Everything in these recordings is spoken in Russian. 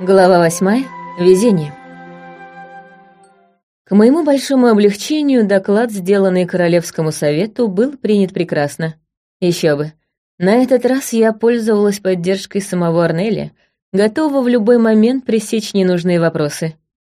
Глава восьмая. Везение. К моему большому облегчению доклад, сделанный Королевскому совету, был принят прекрасно. Еще бы. На этот раз я пользовалась поддержкой самого Арнеля, готова в любой момент пресечь ненужные вопросы.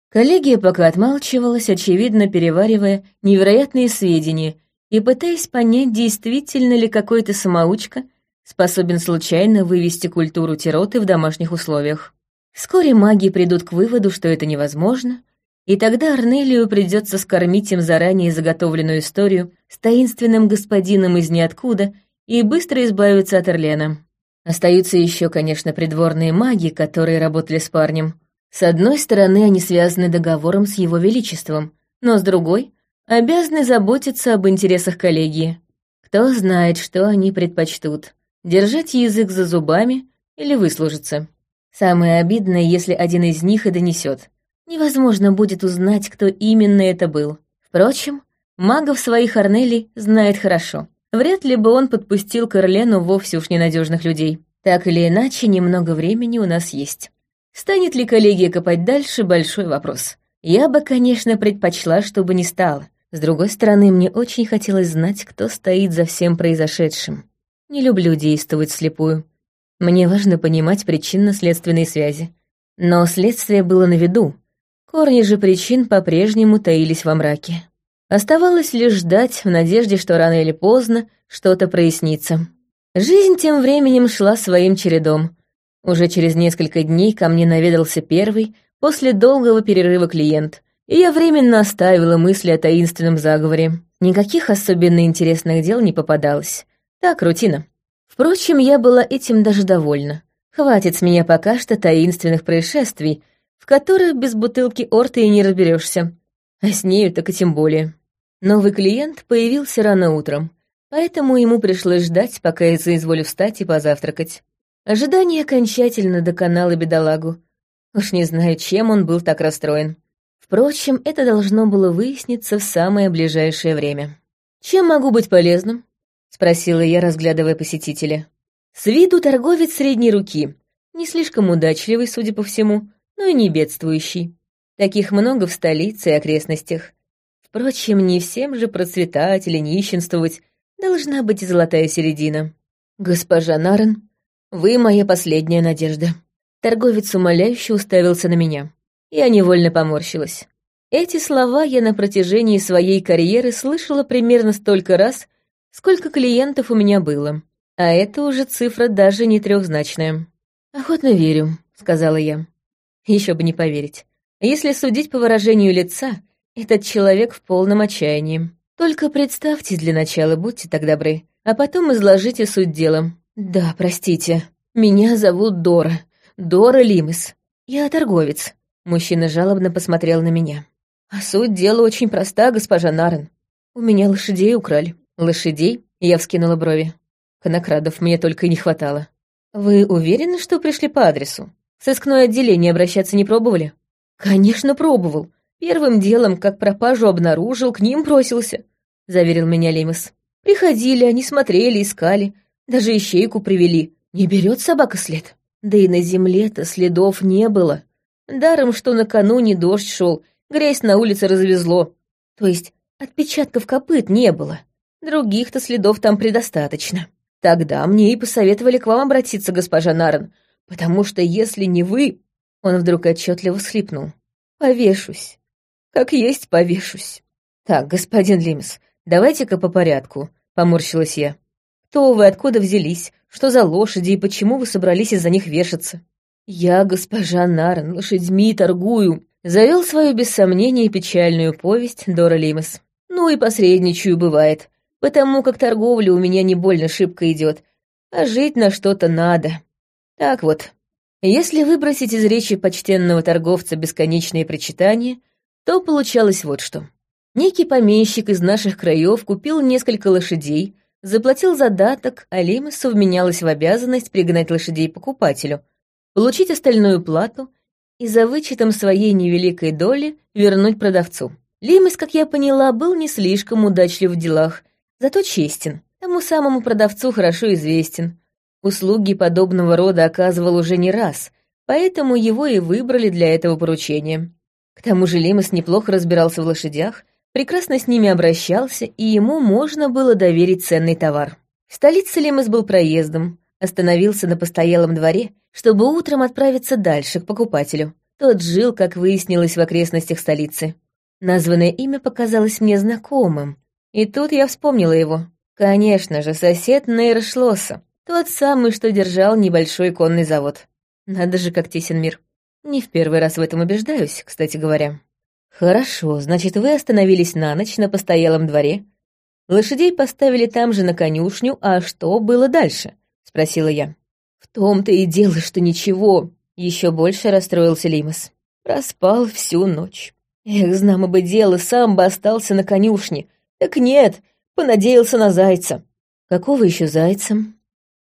Коллегия пока отмалчивалась, очевидно переваривая невероятные сведения и пытаясь понять, действительно ли какой-то самоучка способен случайно вывести культуру тироты в домашних условиях. Вскоре маги придут к выводу, что это невозможно, и тогда Арнелию придется скормить им заранее заготовленную историю с таинственным господином из ниоткуда и быстро избавиться от Эрлена. Остаются еще, конечно, придворные маги, которые работали с парнем. С одной стороны, они связаны договором с его величеством, но с другой — обязаны заботиться об интересах коллегии. Кто знает, что они предпочтут — держать язык за зубами или выслужиться. Самое обидное, если один из них и донесет. Невозможно будет узнать, кто именно это был. Впрочем, магов своих Арнелей знает хорошо. Вряд ли бы он подпустил к Эрлену вовсе уж ненадежных людей. Так или иначе, немного времени у нас есть. Станет ли коллегия копать дальше — большой вопрос. Я бы, конечно, предпочла, чтобы не стало. С другой стороны, мне очень хотелось знать, кто стоит за всем произошедшим. Не люблю действовать слепую. Мне важно понимать причинно-следственные связи. Но следствие было на виду. Корни же причин по-прежнему таились во мраке. Оставалось лишь ждать в надежде, что рано или поздно что-то прояснится. Жизнь тем временем шла своим чередом. Уже через несколько дней ко мне наведался первый, после долгого перерыва клиент, и я временно оставила мысли о таинственном заговоре. Никаких особенно интересных дел не попадалось. Так, рутина. Впрочем, я была этим даже довольна. Хватит с меня пока что таинственных происшествий, в которых без бутылки орта и не разберешься. А с нею так и тем более. Новый клиент появился рано утром, поэтому ему пришлось ждать, пока я соизволю встать и позавтракать. Ожидание окончательно доконало бедолагу. Уж не знаю, чем он был так расстроен. Впрочем, это должно было выясниться в самое ближайшее время. «Чем могу быть полезным?» — спросила я, разглядывая посетителя. С виду торговец средней руки, не слишком удачливый, судя по всему, но и не бедствующий. Таких много в столице и окрестностях. Впрочем, не всем же процветать или нищенствовать должна быть и золотая середина. «Госпожа Нарен, вы моя последняя надежда». Торговец умоляюще уставился на меня. Я невольно поморщилась. Эти слова я на протяжении своей карьеры слышала примерно столько раз, сколько клиентов у меня было. А это уже цифра даже не трехзначная. «Охотно верю», — сказала я. Еще бы не поверить. Если судить по выражению лица, этот человек в полном отчаянии. Только представьте для начала, будьте так добры, а потом изложите суть дела. Да, простите, меня зовут Дора, Дора Лимес. Я торговец. Мужчина жалобно посмотрел на меня. А суть дела очень проста, госпожа Нарен. У меня лошадей украли. «Лошадей?» — я вскинула брови. Конокрадов мне только и не хватало. «Вы уверены, что пришли по адресу? В сыскное отделение обращаться не пробовали?» «Конечно, пробовал. Первым делом, как пропажу обнаружил, к ним бросился», — заверил меня Лемес. «Приходили, они смотрели, искали, даже ищейку привели. Не берет собака след. Да и на земле-то следов не было. Даром, что накануне дождь шел, грязь на улице развезло. То есть отпечатков копыт не было. Других-то следов там предостаточно. Тогда мне и посоветовали к вам обратиться, госпожа Нарен, потому что если не вы...» Он вдруг отчетливо схлипнул. «Повешусь. Как есть повешусь». «Так, господин Лимс, давайте-ка по порядку», — поморщилась я. «Кто вы, откуда взялись, что за лошади и почему вы собрались из-за них вешаться?» «Я, госпожа Нарен, лошадьми торгую», — завел свою без сомнения печальную повесть Дора Лимас. «Ну и посредничаю бывает, потому как торговля у меня не больно шибко идет, а жить на что-то надо. Так вот, если выбросить из речи почтенного торговца бесконечные причитания, то получалось вот что. Некий помещик из наших краев купил несколько лошадей, заплатил задаток, а Лимасу вменялась в обязанность пригнать лошадей покупателю, получить остальную плату и за вычетом своей невеликой доли вернуть продавцу. Лимас, как я поняла, был не слишком удачлив в делах зато честен. Тому самому продавцу хорошо известен. Услуги подобного рода оказывал уже не раз, поэтому его и выбрали для этого поручения. К тому же Лимас неплохо разбирался в лошадях, прекрасно с ними обращался, и ему можно было доверить ценный товар. В столице Лимас был проездом, остановился на постоялом дворе, чтобы утром отправиться дальше, к покупателю. Тот жил, как выяснилось, в окрестностях столицы. Названное имя показалось мне знакомым, и тут я вспомнила его. Конечно же, сосед Нейра Шлосса, тот самый, что держал небольшой конный завод. Надо же, как тесен мир. Не в первый раз в этом убеждаюсь, кстати говоря. Хорошо, значит, вы остановились на ночь на постоялом дворе. Лошадей поставили там же на конюшню, а что было дальше? Спросила я. В том-то и дело, что ничего. Еще больше расстроился Лимас. Проспал всю ночь. Эх, знамо бы дело, сам бы остался на конюшне. Так нет, понадеялся на зайца. Какого еще зайца?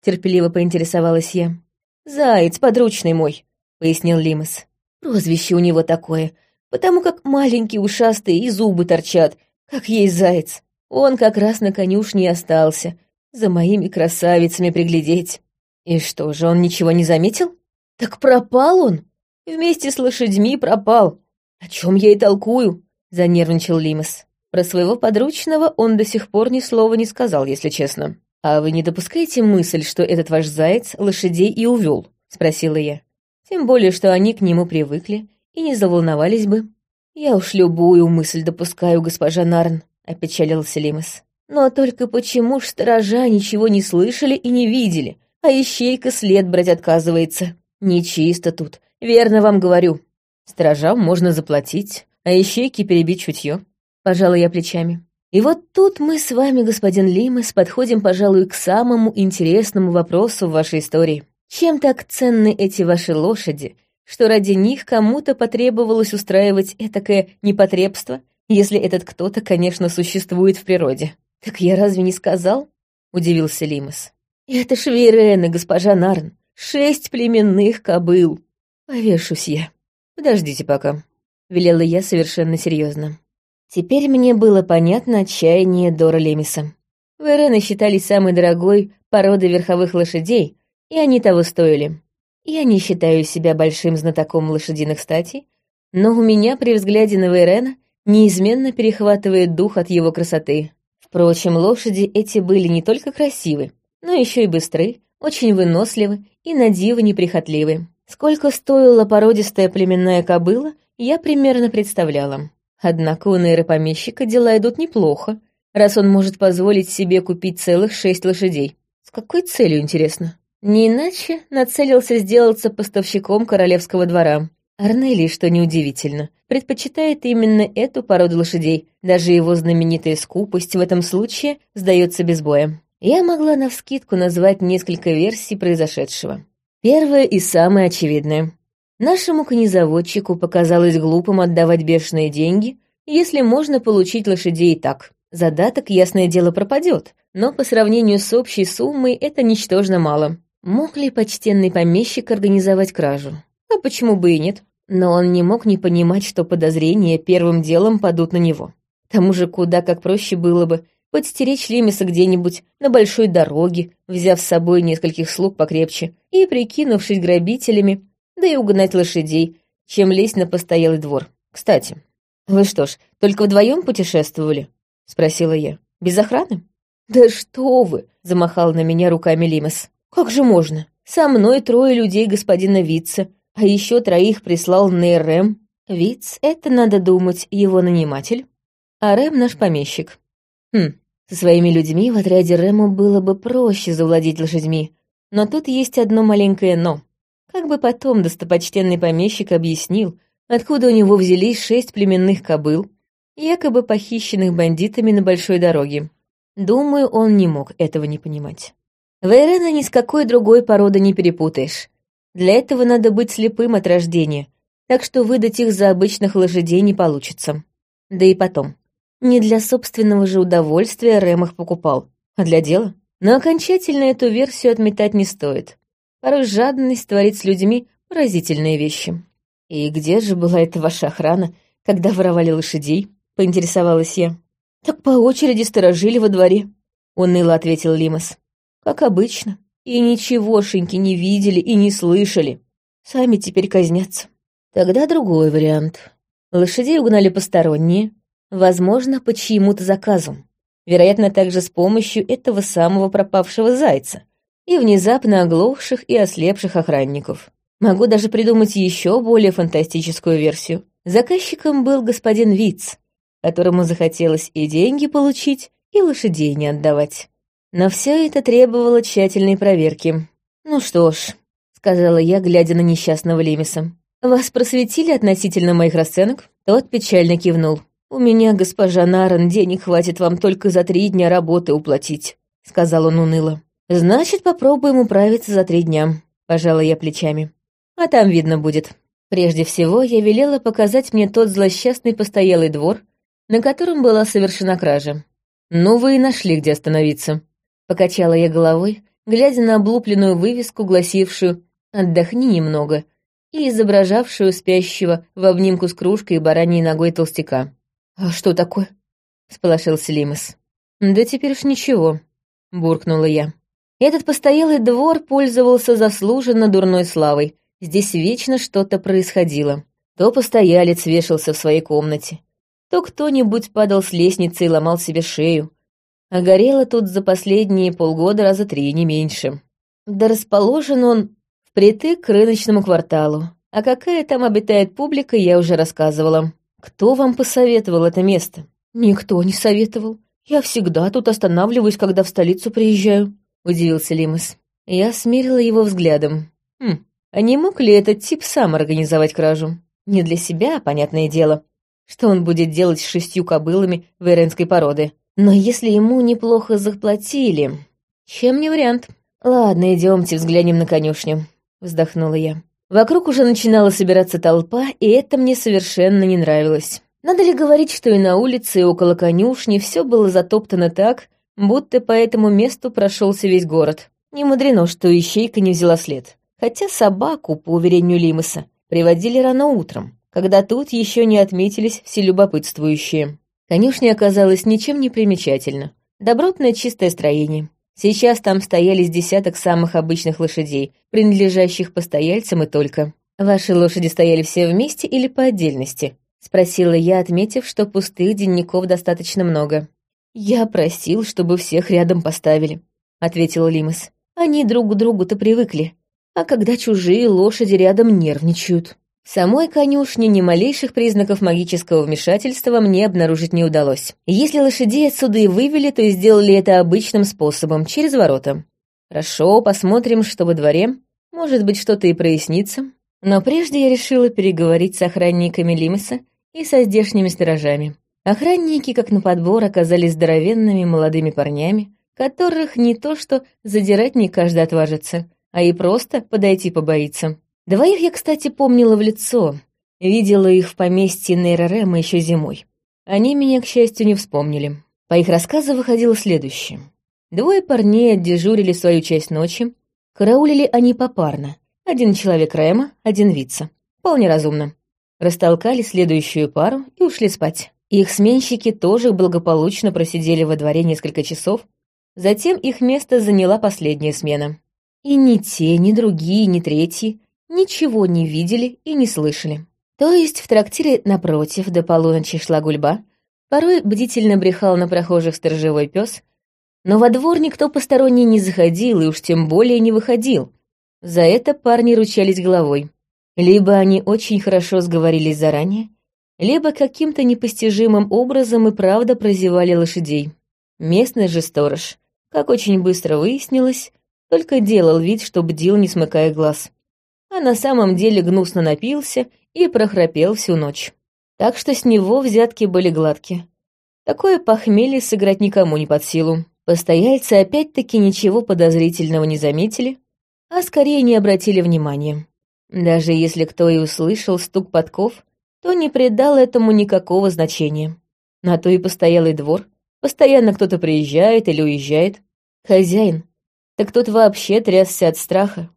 Терпеливо поинтересовалась я. Заяц, подручный мой пояснил Лимас. «Прозвище у него такое, потому как маленький, ушастый и зубы торчат, как есть заяц. Он как раз на конюшне остался, за моими красавицами приглядеть. И что же, он ничего не заметил? Так пропал он. Вместе с лошадьми пропал. О чем я и толкую?» — занервничал Лимас. Про своего подручного он до сих пор ни слова не сказал, если честно. «А вы не допускаете мысль, что этот ваш заяц лошадей и увел?» — спросила я. Тем более, что они к нему привыкли и не заволновались бы. «Я уж любую мысль допускаю, госпожа Нарн», — опечалился Лимас. «Но только почему ж сторожа ничего не слышали и не видели, а ищейка след брать отказывается? Нечисто тут, верно вам говорю. Сторожам можно заплатить, а ищейке перебить чутье. Пожалуй, я плечами. И вот тут мы с вами, господин Лимас, подходим, пожалуй, к самому интересному вопросу в вашей истории. Чем так ценны эти ваши лошади, что ради них кому-то потребовалось устраивать этакое непотребство, если этот кто-то, конечно, существует в природе? Так я разве не сказал? Удивился Лимас. Это ж Вейрены, госпожа Нарн. Шесть племенных кобыл. Повешусь я. Подождите пока. Велела я совершенно серьезно. Теперь мне было понятно отчаяние Дора Лемиса. Вейрены считались самой дорогой породой верховых лошадей, и они того стоили. Я не считаю себя большим знатоком лошадиных статей, но у меня при взгляде на Вейрена неизменно перехватывает дух от его красоты. Впрочем, лошади эти были не только красивы, но еще и быстры, очень выносливы и на диво неприхотливы. Сколько стоила породистая племенная кобыла, я примерно представляла. Однако у нейропомещика дела идут неплохо, раз он может позволить себе купить целых шесть лошадей. С какой целью, интересно? Не иначе нацелился сделаться поставщиком королевского двора. Арнелий, что неудивительно, предпочитает именно эту породу лошадей. Даже его знаменитая скупость в этом случае сдается без боя. Я могла навскидку назвать несколько версий произошедшего. Первая и самая очевидная. Нашему конезаводчику показалось глупым отдавать бешеные деньги, если можно получить лошадей и так. Задаток, ясное дело, пропадет, но по сравнению с общей суммой это ничтожно мало. Мог ли почтенный помещик организовать кражу? А почему бы и нет? Но он не мог не понимать, что подозрения первым делом падут на него. К тому же куда как проще было бы подстеречь Лемеса где-нибудь на большой дороге, взяв с собой нескольких слуг покрепче и прикинувшись грабителями, да и угнать лошадей, чем лезть на постоялый двор. Кстати, вы что ж, только вдвоем путешествовали? Спросила я. Без охраны? Да что вы! Замахал на меня руками Лимес. «Как же можно? Со мной трое людей господина Вица, а еще троих прислал Нейрэм. Виц — это, надо думать, его наниматель, а Рэм — наш помещик. Хм, со своими людьми в отряде Рэму было бы проще завладеть лошадьми, но тут есть одно маленькое «но». Как бы потом достопочтенный помещик объяснил, откуда у него взялись шесть племенных кобыл, якобы похищенных бандитами на большой дороге. Думаю, он не мог этого не понимать. Вейрена ни с какой другой породы не перепутаешь. Для этого надо быть слепым от рождения, так что выдать их за обычных лошадей не получится. Да и потом. Не для собственного же удовольствия Рэм их покупал, а для дела. Но окончательно эту версию отметать не стоит. Порой жадность творит с людьми поразительные вещи. «И где же была эта ваша охрана, когда воровали лошадей?» — поинтересовалась я. «Так по очереди сторожили во дворе», — уныло ответил Лимас как обычно, и ничегошеньки не видели и не слышали. Сами теперь казнятся. Тогда другой вариант. Лошадей угнали посторонние, возможно, по чьему-то заказу. Вероятно, также с помощью этого самого пропавшего зайца и внезапно оглохших и ослепших охранников. Могу даже придумать еще более фантастическую версию. Заказчиком был господин Виц, которому захотелось и деньги получить, и лошадей не отдавать. Но все это требовало тщательной проверки. «Ну что ж», — сказала я, глядя на несчастного Лемеса. «Вас просветили относительно моих расценок?» Тот печально кивнул. «У меня, госпожа Наран, денег хватит вам только за три дня работы уплатить», — сказал он уныло. «Значит, попробуем управиться за три дня», — пожала я плечами. «А там видно будет». Прежде всего, я велела показать мне тот злосчастный постоялый двор, на котором была совершена кража. «Ну, вы и нашли, где остановиться», — покачала я головой, глядя на облупленную вывеску, гласившую «Отдохни немного», и изображавшую спящего в обнимку с кружкой и бараньей ногой толстяка. «А что такое?» — сполошился Лимас. «Да теперь уж ничего», — буркнула я. Этот постоялый двор пользовался заслуженно дурной славой. Здесь вечно что-то происходило. То постоялец вешался в своей комнате, то кто-нибудь падал с лестницы и ломал себе шею. А горело тут за последние полгода раза три, не меньше. Да расположен он Впритык к рыночному кварталу. А какая там обитает публика, я уже рассказывала. Кто вам посоветовал это место? Никто не советовал. Я всегда тут останавливаюсь, когда в столицу приезжаю, удивился Лимас. Я смерила его взглядом. Хм, а не мог ли этот тип сам организовать кражу? Не для себя, понятное дело. Что он будет делать с шестью кобылами вейренской породы? Но если ему неплохо заплатили... Чем не вариант? Ладно, идемте взглянем на конюшню вздохнула я. Вокруг уже начинала собираться толпа, и это мне совершенно не нравилось. Надо ли говорить, что и на улице, и около конюшни все было затоптано так, будто по этому месту прошелся весь город. Не мудрено, что ищейка не взяла след. Хотя собаку, по уверению Лимаса, приводили рано утром, когда тут еще не отметились все любопытствующие. Конюшня оказалась ничем не примечательна. Добротное чистое строение. Сейчас там стояли с десяток самых обычных лошадей, принадлежащих постояльцам и только. «Ваши лошади стояли все вместе или по отдельности?» — спросила я, отметив, что пустых денников достаточно много. «Я просил, чтобы всех рядом поставили», — ответил Лимас. «Они друг к другу-то привыкли, а когда чужие лошади рядом нервничают». В самой конюшне ни малейших признаков магического вмешательства мне обнаружить не удалось. Если лошадей отсюда и вывели, то сделали это обычным способом, через ворота. Хорошо, посмотрим, что во дворе. Может быть, что-то и прояснится. Но прежде я решила переговорить с охранниками Лимеса и со здешними сторожами. Охранники, как на подбор, оказались здоровенными молодыми парнями, которых не то что задирать не каждый отважится, а и просто подойти побоится. Двоих я, кстати, помнила в лицо. Видела их в поместье Нейрорема еще зимой. Они меня, к счастью, не вспомнили. По их рассказу выходило следующее. Двое парней отдежурили свою часть ночи. Караулили они попарно. Один человек Рема, один Вица. Вполне разумно. Растолкали следующую пару и ушли спать. Их сменщики тоже благополучно просидели во дворе несколько часов. Затем их место заняла последняя смена. И ни те, ни другие, ни третьи ничего не видели и не слышали. То есть в трактире напротив до полуночи шла гульба, порой бдительно брехал на прохожих сторожевой пес, но во двор никто посторонний не заходил и уж тем более не выходил. За это парни ручались головой. Либо они очень хорошо сговорились заранее, либо каким-то непостижимым образом и правда прозевали лошадей. Местный же сторож, как очень быстро выяснилось, только делал вид, что бдил, не смыкая глаз а на самом деле гнусно напился и прохрапел всю ночь. Так что с него взятки были гладкие. Такое похмелье сыграть никому не под силу. Постояльцы опять-таки ничего подозрительного не заметили, а скорее не обратили внимания. Даже если кто и услышал стук подков, то не придал этому никакого значения. На то и постоялый двор. Постоянно кто-то приезжает или уезжает. Хозяин. Так тот вообще трясся от страха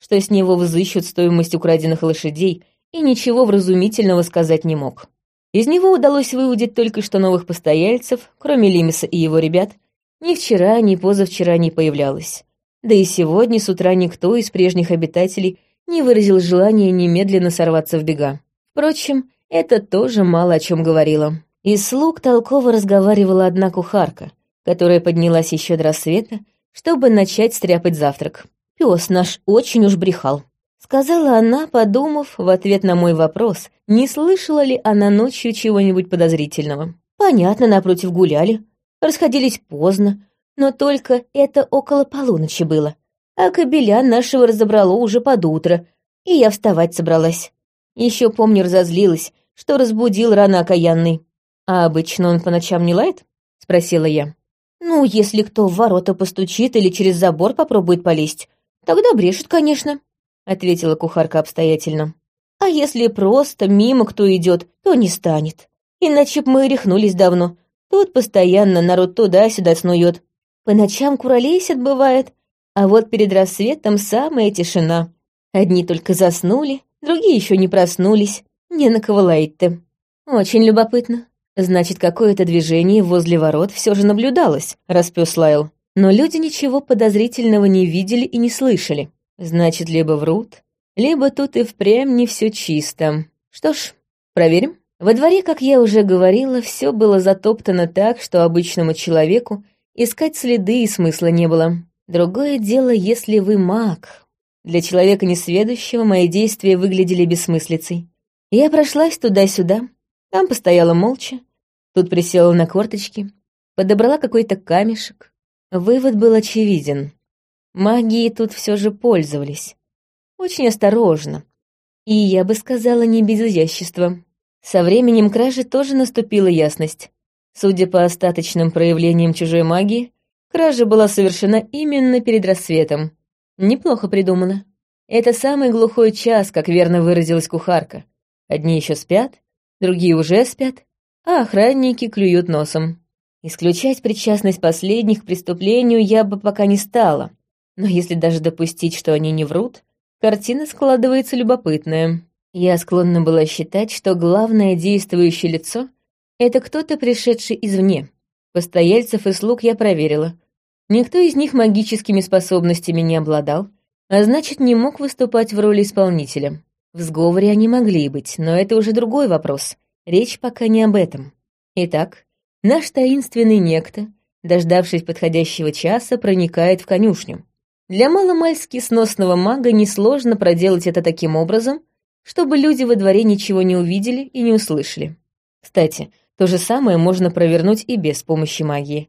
что с него взыщут стоимость украденных лошадей, и ничего вразумительного сказать не мог. Из него удалось выудить только что новых постояльцев, кроме Лимиса и его ребят, ни вчера, ни позавчера не появлялось. Да и сегодня с утра никто из прежних обитателей не выразил желания немедленно сорваться в бега. Впрочем, это тоже мало о чем говорило. Из слуг толково разговаривала одна кухарка, которая поднялась еще до рассвета, чтобы начать стряпать завтрак. Пес наш очень уж брехал. Сказала она, подумав в ответ на мой вопрос, не слышала ли она ночью чего-нибудь подозрительного. Понятно, напротив гуляли, расходились поздно, но только это около полуночи было. А кобеля нашего разобрало уже под утро, и я вставать собралась. Еще помню, разозлилась, что разбудил рано окаянный. «А обычно он по ночам не лает?» — спросила я. «Ну, если кто в ворота постучит или через забор попробует полезть, тогда брешет, конечно», — ответила кухарка обстоятельно. «А если просто мимо кто идет, то не станет. Иначе б мы рехнулись давно. Тут постоянно народ туда-сюда снует. По ночам куролесят бывает, а вот перед рассветом самая тишина. Одни только заснули, другие еще не проснулись. Не на кого лаять-то. Очень любопытно. Значит, какое-то движение возле ворот все же наблюдалось, раз пес. Но люди ничего подозрительного не видели и не слышали. Значит, либо врут, либо тут и впрямь не все чисто. Что ж, проверим. Во дворе, как я уже говорила, все было затоптано так, что обычному человеку искать следы и смысла не было. Другое дело, если вы маг. Для человека несведущего мои действия выглядели бессмыслицей. Я прошлась туда-сюда, там постояла молча, тут присела на корточки, подобрала какой-то камешек. Вывод был очевиден. Магией тут все же пользовались. Очень осторожно. И, я бы сказала, не без изящества. Со временем кражи тоже наступила ясность. Судя по остаточным проявлениям чужой магии, кража была совершена именно перед рассветом. Неплохо придумано. Это самый глухой час, как верно выразилась кухарка. Одни еще спят, другие уже спят, а охранники клюют носом. Исключать причастность последних к преступлению я бы пока не стала, но если даже допустить, что они не врут, картина складывается любопытная. Я склонна была считать, что главное действующее лицо — это кто-то, пришедший извне. Постояльцев и слуг я проверила. Никто из них магическими способностями не обладал, а значит, не мог выступать в роли исполнителя. В сговоре они могли быть, но это уже другой вопрос. Речь пока не об этом. Итак, наш таинственный некто, дождавшись подходящего часа, проникает в конюшню. Для маломальски сносного мага несложно проделать это таким образом, чтобы люди во дворе ничего не увидели и не услышали. Кстати, то же самое можно провернуть и без помощи магии.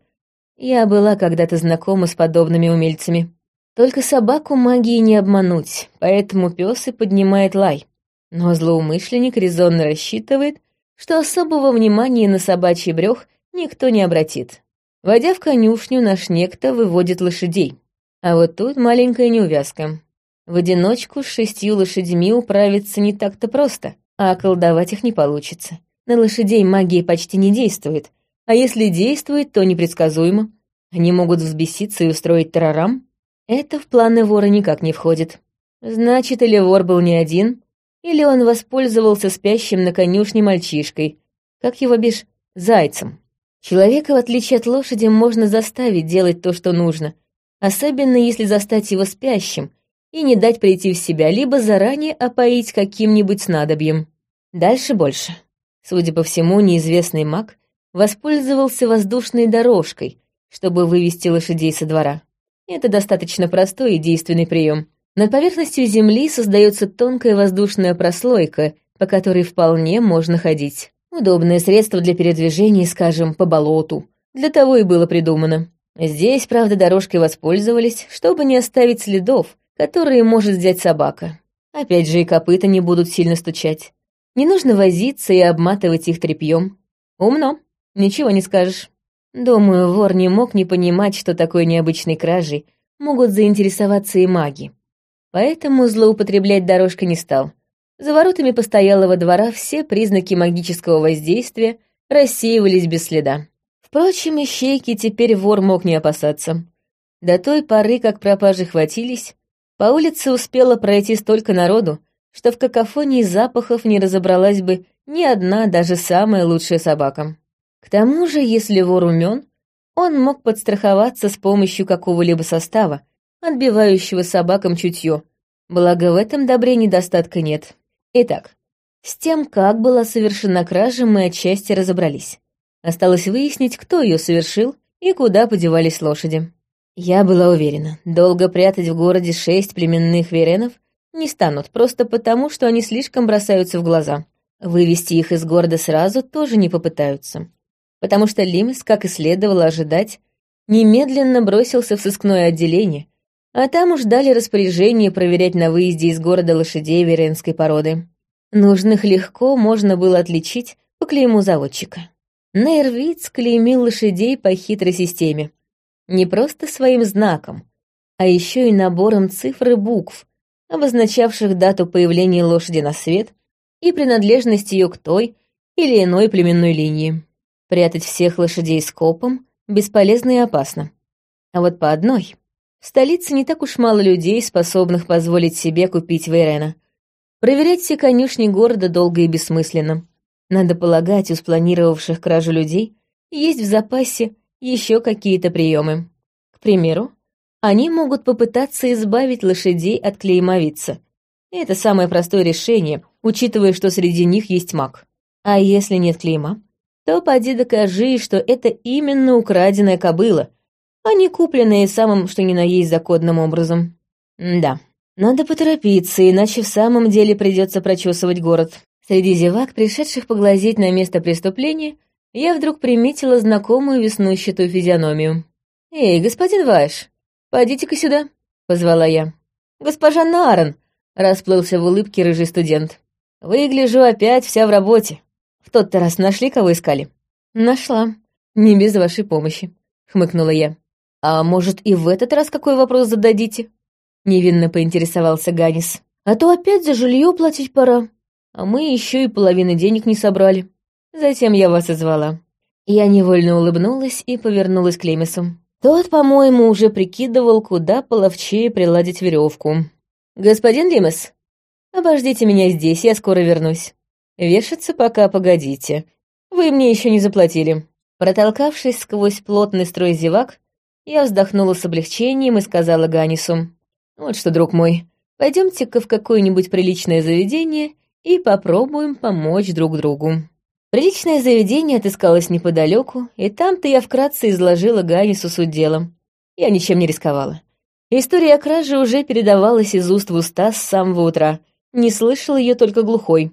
Я была когда-то знакома с подобными умельцами. Только собаку магии не обмануть, поэтому пес и поднимает лай. Но злоумышленник резонно рассчитывает, что особого внимания на собачий брех никто не обратит. Войдя в конюшню, наш некто выводит лошадей. А вот тут маленькая неувязка. В одиночку с шестью лошадьми управиться не так-то просто, а колдовать их не получится. На лошадей магия почти не действует, а если действует, то непредсказуемо. Они могут взбеситься и устроить террорам. Это в планы вора никак не входит. Значит, или вор был не один, или он воспользовался спящим на конюшне мальчишкой, как его бишь, зайцем. Человека, в отличие от лошади, можно заставить делать то, что нужно, особенно если застать его спящим и не дать прийти в себя, либо заранее опоить каким-нибудь снадобьем. Дальше больше. Судя по всему, неизвестный маг воспользовался воздушной дорожкой, чтобы вывести лошадей со двора. Это достаточно простой и действенный прием. Над поверхностью Земли создается тонкая воздушная прослойка, по которой вполне можно ходить. Удобное средство для передвижения, скажем, по болоту. Для того и было придумано. Здесь, правда, дорожкой воспользовались, чтобы не оставить следов, которые может взять собака. Опять же, и копыта не будут сильно стучать. Не нужно возиться и обматывать их тряпьем. Умно, ничего не скажешь. Думаю, вор не мог не понимать, что такой необычной кражей могут заинтересоваться и маги. Поэтому злоупотреблять дорожкой не стал. За воротами постоялого двора все признаки магического воздействия рассеивались без следа. Впрочем, ищейки теперь вор мог не опасаться. До той поры, как пропажи хватились, по улице успело пройти столько народу, что в какофонии запахов не разобралась бы ни одна, даже самая лучшая собака. К тому же, если вор умен, он мог подстраховаться с помощью какого-либо состава, отбивающего собакам чутье, Благо, в этом добре недостатка нет. Итак, с тем, как была совершена кража, мы отчасти разобрались. Осталось выяснить, кто ее совершил и куда подевались лошади. Я была уверена, долго прятать в городе шесть племенных веренов не станут, просто потому, что они слишком бросаются в глаза. Вывести их из города сразу тоже не попытаются. Потому что Лимс, как и следовало ожидать, немедленно бросился в сыскное отделение, а там уж дали распоряжение проверять на выезде из города лошадей веренской породы. Нужных легко можно было отличить по клейму заводчика. Нейрвиц клеймил лошадей по хитрой системе. Не просто своим знаком, а еще и набором цифр и букв, обозначавших дату появления лошади на свет и принадлежность ее к той или иной племенной линии. Прятать всех лошадей скопом бесполезно и опасно. А вот по одной. В столице не так уж мало людей, способных позволить себе купить Вейрена. Проверять все конюшни города долго и бессмысленно. Надо полагать, у спланировавших кражу людей есть в запасе еще какие-то приемы. К примеру, они могут попытаться избавить лошадей от клеймовица. Это самое простое решение, учитывая, что среди них есть маг. А если нет клейма, то поди докажи, что это именно украденная кобыла, а не купленная самым что ни на есть законным образом. М да. Надо поторопиться, иначе в самом деле придется прочесывать город. Среди зевак, пришедших поглазеть на место преступления, я вдруг приметила знакомую веснущатую физиономию. «Эй, господин Вайш, пойдите-ка сюда», — позвала я. «Госпожа Наран», — расплылся в улыбке рыжий студент. «Выгляжу опять вся в работе. В тот-то раз нашли, кого искали?» «Нашла. Не без вашей помощи», — хмыкнула я. «А может, и в этот раз какой вопрос зададите?» Невинно поинтересовался Ганис. «А то опять за жилье платить пора. А мы еще и половины денег не собрали. Затем я вас и звала». Я невольно улыбнулась и повернулась к Лемесу. Тот, по-моему, уже прикидывал, куда половчее приладить веревку. «Господин Лемес, обождите меня здесь, я скоро вернусь. Вешаться пока погодите. Вы мне еще не заплатили». Протолкавшись сквозь плотный строй зевак, я вздохнула с облегчением и сказала Ганису. Вот что, друг мой, пойдемте-ка в какое-нибудь приличное заведение и попробуем помочь друг другу. Приличное заведение отыскалось неподалеку, и там-то я вкратце изложила Ганису суть дела. Я ничем не рисковала. История о краже уже передавалась из уст в уста с самого утра. Не слышал ее только глухой.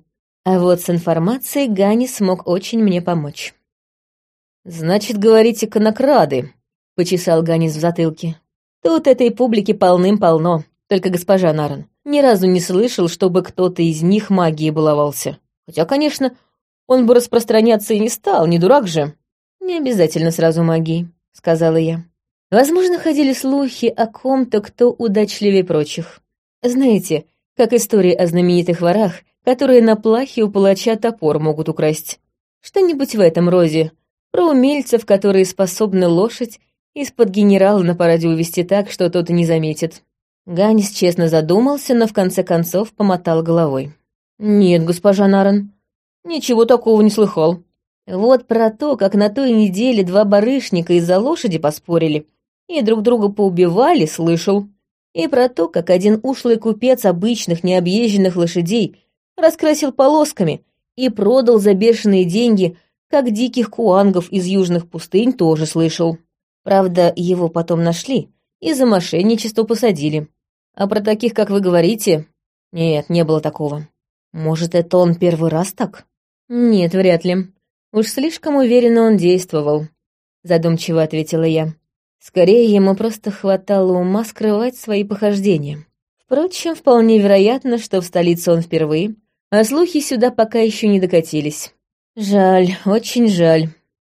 А вот с информацией Ганис смог очень мне помочь. «Значит, говорите, конокрады», — почесал Ганис в затылке. Тут этой публики полным-полно. Только госпожа Наран. Ни разу не слышал, чтобы кто-то из них магией баловался. Хотя, конечно, он бы распространяться и не стал, не дурак же. Не обязательно сразу магией, сказала я. Возможно, ходили слухи о ком-то, кто удачливее прочих. Знаете, как истории о знаменитых ворах, которые на плахе у палача топор могут украсть. Что-нибудь в этом роде. Про умельцев, которые способны лошадь из-под генерала на параде увести так, что тот и не заметит. Ганис честно задумался, но в конце концов помотал головой. «Нет, госпожа Наран, ничего такого не слыхал. Вот про то, как на той неделе два барышника из-за лошади поспорили и друг друга поубивали, слышал. И про то, как один ушлый купец обычных необъезженных лошадей раскрасил полосками и продал за бешеные деньги, как диких куангов из южных пустынь, тоже слышал. Правда, его потом нашли и за мошенничество посадили. А про таких, как вы говорите, нет, не было такого. Может, это он первый раз так? Нет, вряд ли. Уж слишком уверенно он действовал, задумчиво ответила я. Скорее, ему просто хватало ума скрывать свои похождения. Впрочем, вполне вероятно, что в столице он впервые, а слухи сюда пока еще не докатились. Жаль, очень жаль.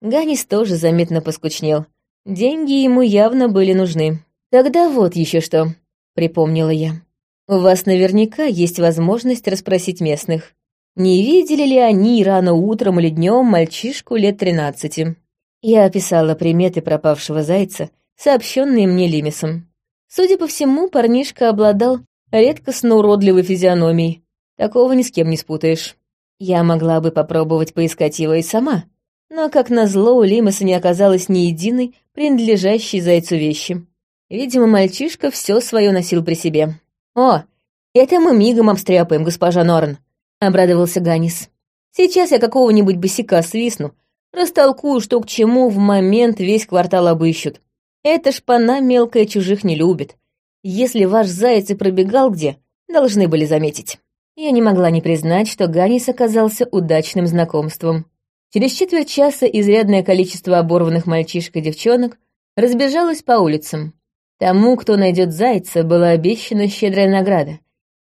Ганис тоже заметно поскучнел. Деньги ему явно были нужны. Тогда вот еще что, припомнила я. У вас наверняка есть возможность расспросить местных. Не видели ли они рано утром или днем мальчишку лет тринадцати? Я описала приметы пропавшего зайца, сообщенные мне Лимисом. Судя по всему, парнишка обладал редкостно уродливой физиономией. Такого ни с кем не спутаешь. Я могла бы попробовать поискать его и сама, но, как назло, у Лимаса не оказалось ни единой принадлежащей зайцу вещи. Видимо, мальчишка все свое носил при себе. «О, Это мы мигом обстряпаем, госпожа Норн», — обрадовался Ганис. «Сейчас я какого-нибудь босика свистну, растолкую, что к чему в момент весь квартал обыщут. Эта шпана мелкая чужих не любит. Если ваш заяц и пробегал где, должны были заметить». Я не могла не признать, что Ганис оказался удачным знакомством. Через четверть часа изрядное количество оборванных мальчишек и девчонок разбежалось по улицам. Тому, кто найдет зайца, была обещана щедрая награда,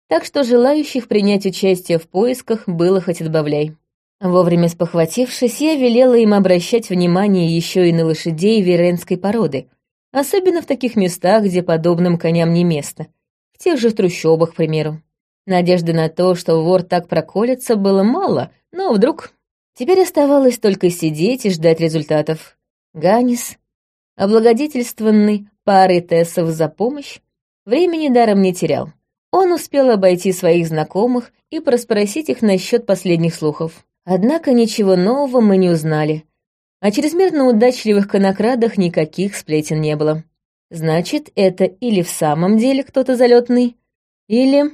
так что желающих принять участие в поисках было хоть отбавляй. Вовремя спохватившись, я велела им обращать внимание еще и на лошадей веренской породы, особенно в таких местах, где подобным коням не место, в тех же трущобах, к примеру. Надежды на то, что вор так проколется, было мало, но вдруг... Теперь оставалось только сидеть и ждать результатов. Ганис, облагодетельствованный парой тессов за помощь, времени даром не терял. Он успел обойти своих знакомых и проспросить их насчет последних слухов. Однако ничего нового мы не узнали. О чрезмерно удачливых конокрадах никаких сплетен не было. Значит, это или в самом деле кто-то залетный, или...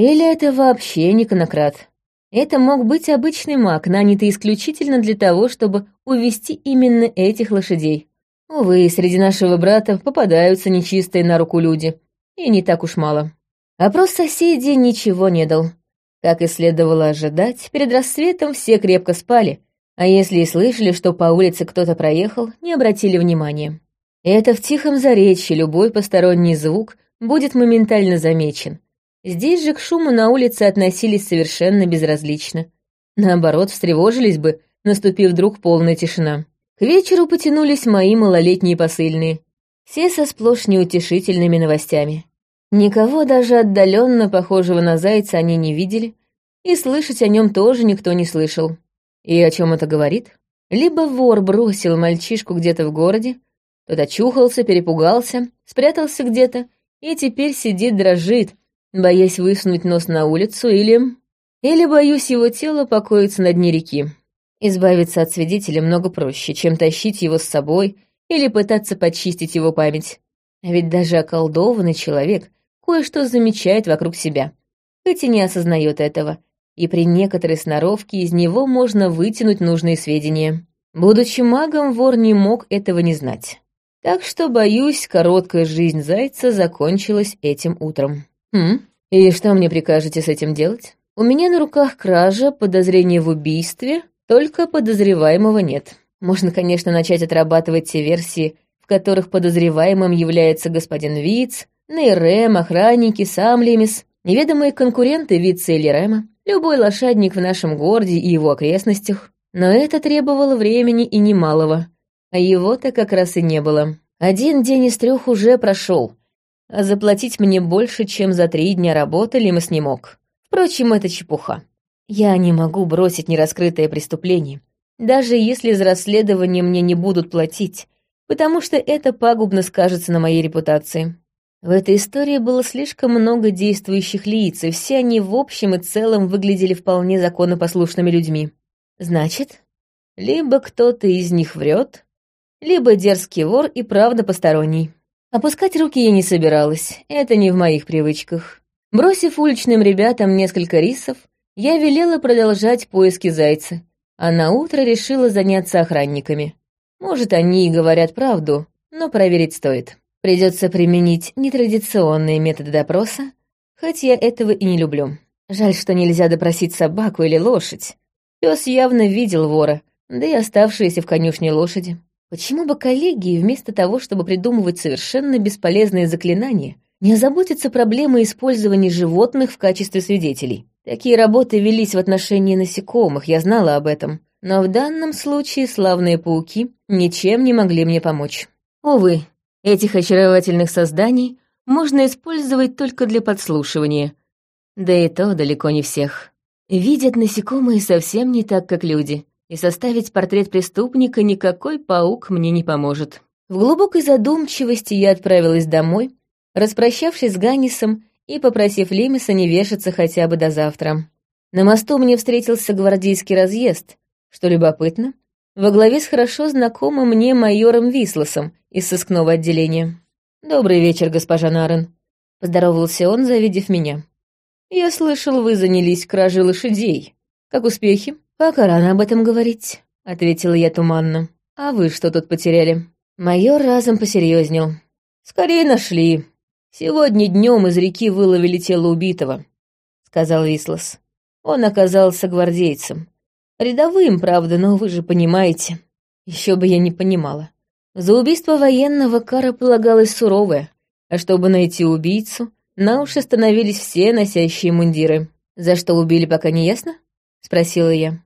Или это вообще не конокрад. Это мог быть обычный маг, нанятый исключительно для того, чтобы увести именно этих лошадей. Увы, среди нашего брата попадаются нечистые на руку люди. И не так уж мало. Опрос соседей ничего не дал. Как и следовало ожидать, перед рассветом все крепко спали, а если и слышали, что по улице кто-то проехал, не обратили внимания. Это в тихом заречье любой посторонний звук будет моментально замечен, Здесь же к шуму на улице относились совершенно безразлично. Наоборот, встревожились бы, наступив вдруг полная тишина. К вечеру потянулись мои малолетние посыльные. Все со сплошь неутешительными новостями. Никого даже отдаленно похожего на зайца они не видели, и слышать о нем тоже никто не слышал. И о чем это говорит? Либо вор бросил мальчишку где-то в городе, тот очухался, перепугался, спрятался где-то и теперь сидит дрожит, боясь высунуть нос на улицу, или... Или боюсь его тело покоится на дне реки. Избавиться от свидетеля много проще, чем тащить его с собой или пытаться почистить его память. Ведь даже околдованный человек кое-что замечает вокруг себя, хоть и не осознает этого, и при некоторой сноровке из него можно вытянуть нужные сведения. Будучи магом, вор не мог этого не знать. Так что, боюсь, короткая жизнь зайца закончилась этим утром. «Хм, и что мне прикажете с этим делать? У меня на руках кража, подозрение в убийстве, только подозреваемого нет. Можно, конечно, начать отрабатывать те версии, в которых подозреваемым является господин Виц, Нейрем, охранники, сам Лемис, неведомые конкуренты Вица или Рема, любой лошадник в нашем городе и его окрестностях. Но это требовало времени и немалого, а его-то как раз и не было. Один день из трех уже прошел, а заплатить мне больше, чем за три дня работы Лимас не мог. Впрочем, это чепуха. Я не могу бросить нераскрытое преступление, даже если за расследование мне не будут платить, потому что это пагубно скажется на моей репутации. В этой истории было слишком много действующих лиц, и все они в общем и целом выглядели вполне законопослушными людьми. Значит, либо кто-то из них врет, либо дерзкий вор и правда посторонний. Опускать руки я не собиралась, это не в моих привычках. Бросив уличным ребятам несколько рисов, я велела продолжать поиски зайца, а на утро решила заняться охранниками. Может, они и говорят правду, но проверить стоит. Придется применить нетрадиционные методы допроса, хоть я этого и не люблю. Жаль, что нельзя допросить собаку или лошадь. Пес явно видел вора, да и оставшиеся в конюшне лошади. Почему бы коллеги, вместо того, чтобы придумывать совершенно бесполезные заклинания, не озаботиться проблемой использования животных в качестве свидетелей? Такие работы велись в отношении насекомых, я знала об этом. Но в данном случае славные пауки ничем не могли мне помочь. Увы, этих очаровательных созданий можно использовать только для подслушивания. Да и то далеко не всех. Видят насекомые совсем не так, как люди и составить портрет преступника никакой паук мне не поможет. В глубокой задумчивости я отправилась домой, распрощавшись с Ганнисом и попросив Лемиса не вешаться хотя бы до завтра. На мосту мне встретился гвардейский разъезд, что любопытно, во главе с хорошо знакомым мне майором Вислосом из сыскного отделения. «Добрый вечер, госпожа Нарен», — поздоровался он, завидев меня. Я слышал, вы занялись кражей лошадей. Как успехи? Пока рано об этом говорить, ответила я туманно. А вы что тут потеряли? Майор разом посерьезнел. Скорее нашли. Сегодня днем из реки выловили тело убитого, сказал Вислас. Он оказался гвардейцем. Рядовым, правда, но вы же понимаете. Еще бы я не понимала. За убийство военного кара полагалась суровая, а чтобы найти убийцу, на уши становились все носящие мундиры. За что убили, пока не ясно? Спросила я.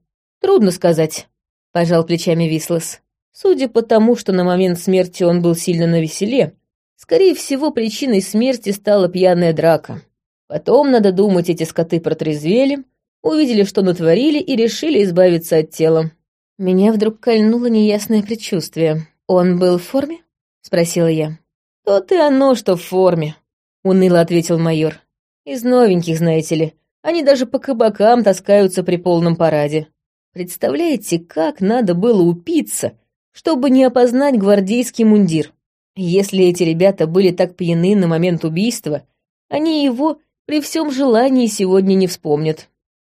Трудно сказать, пожал плечами Вислас. Судя по тому, что на момент смерти он был сильно навеселе, скорее всего, причиной смерти стала пьяная драка. Потом, надо думать, эти скоты протрезвели, увидели, что натворили, и решили избавиться от тела. Меня вдруг кольнуло неясное предчувствие. «Он был в форме?» — спросила я. «То и оно, что в форме», — уныло ответил майор. «Из новеньких, знаете ли. Они даже по кабакам таскаются при полном параде. Представляете, как надо было упиться, чтобы не опознать гвардейский мундир? Если эти ребята были так пьяны на момент убийства, они его при всем желании сегодня не вспомнят».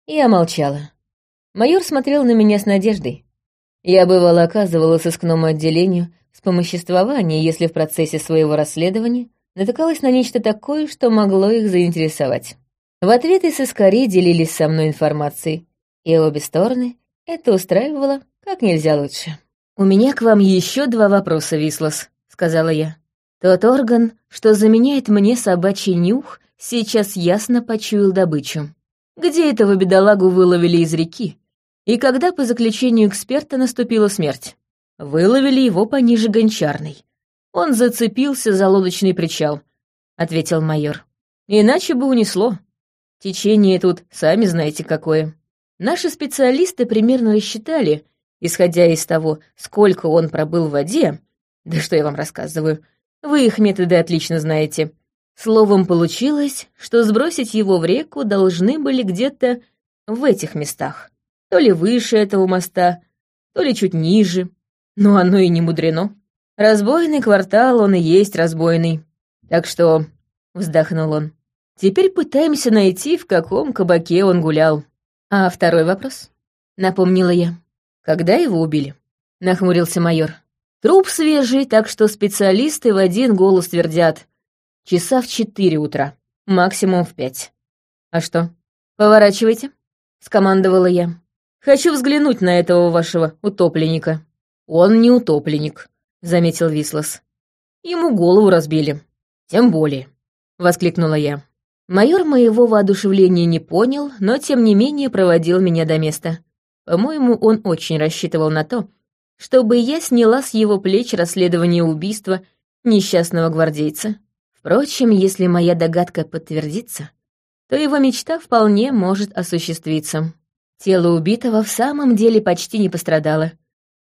Я молчала. Майор смотрел на меня с надеждой. Я бывало оказывала сыскному отделению вспомоществование, если в процессе своего расследования натыкалась на нечто такое, что могло их заинтересовать. В ответы сыскари делились со мной информацией, и обе стороны это устраивало как нельзя лучше. «У меня к вам еще два вопроса, Вислас», — сказала я. «Тот орган, что заменяет мне собачий нюх, сейчас ясно почуял добычу. Где этого бедолагу выловили из реки, и когда по заключению эксперта наступила смерть. Выловили его пониже гончарной. Он зацепился за лодочный причал, — ответил майор. Иначе бы унесло. Течение тут, сами знаете, какое. Наши специалисты примерно рассчитали, исходя из того, сколько он пробыл в воде, да что я вам рассказываю, вы их методы отлично знаете. Словом, получилось, что сбросить его в реку должны были где-то в этих местах то ли выше этого моста, то ли чуть ниже. Но оно и не мудрено. Разбойный квартал, он и есть разбойный. Так что, — вздохнул он, — теперь пытаемся найти, в каком кабаке он гулял. А второй вопрос? Напомнила я. Когда его убили? Нахмурился майор. Труп свежий, так что специалисты в один голос твердят. Часа в четыре утра, максимум в пять. А что? Поворачивайте, скомандовала я. Хочу взглянуть на этого вашего утопленника». «Он не утопленник», — заметил Вислас. «Ему голову разбили. Тем более», — воскликнула я. Майор моего воодушевления не понял, но тем не менее проводил меня до места. По-моему, он очень рассчитывал на то, чтобы я сняла с его плеч расследование убийства несчастного гвардейца. Впрочем, если моя догадка подтвердится, то его мечта вполне может осуществиться. Тело убитого в самом деле почти не пострадало.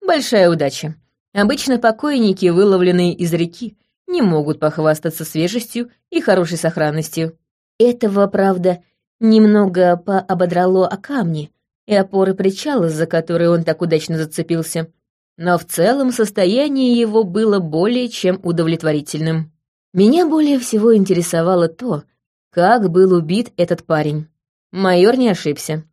Большая удача. Обычно покойники, выловленные из реки, не могут похвастаться свежестью и хорошей сохранностью. Этого, правда, немного поободрало о камни и опоры причала, за которые он так удачно зацепился. Но в целом состояние его было более чем удовлетворительным. Меня более всего интересовало то, как был убит этот парень. Майор не ошибся.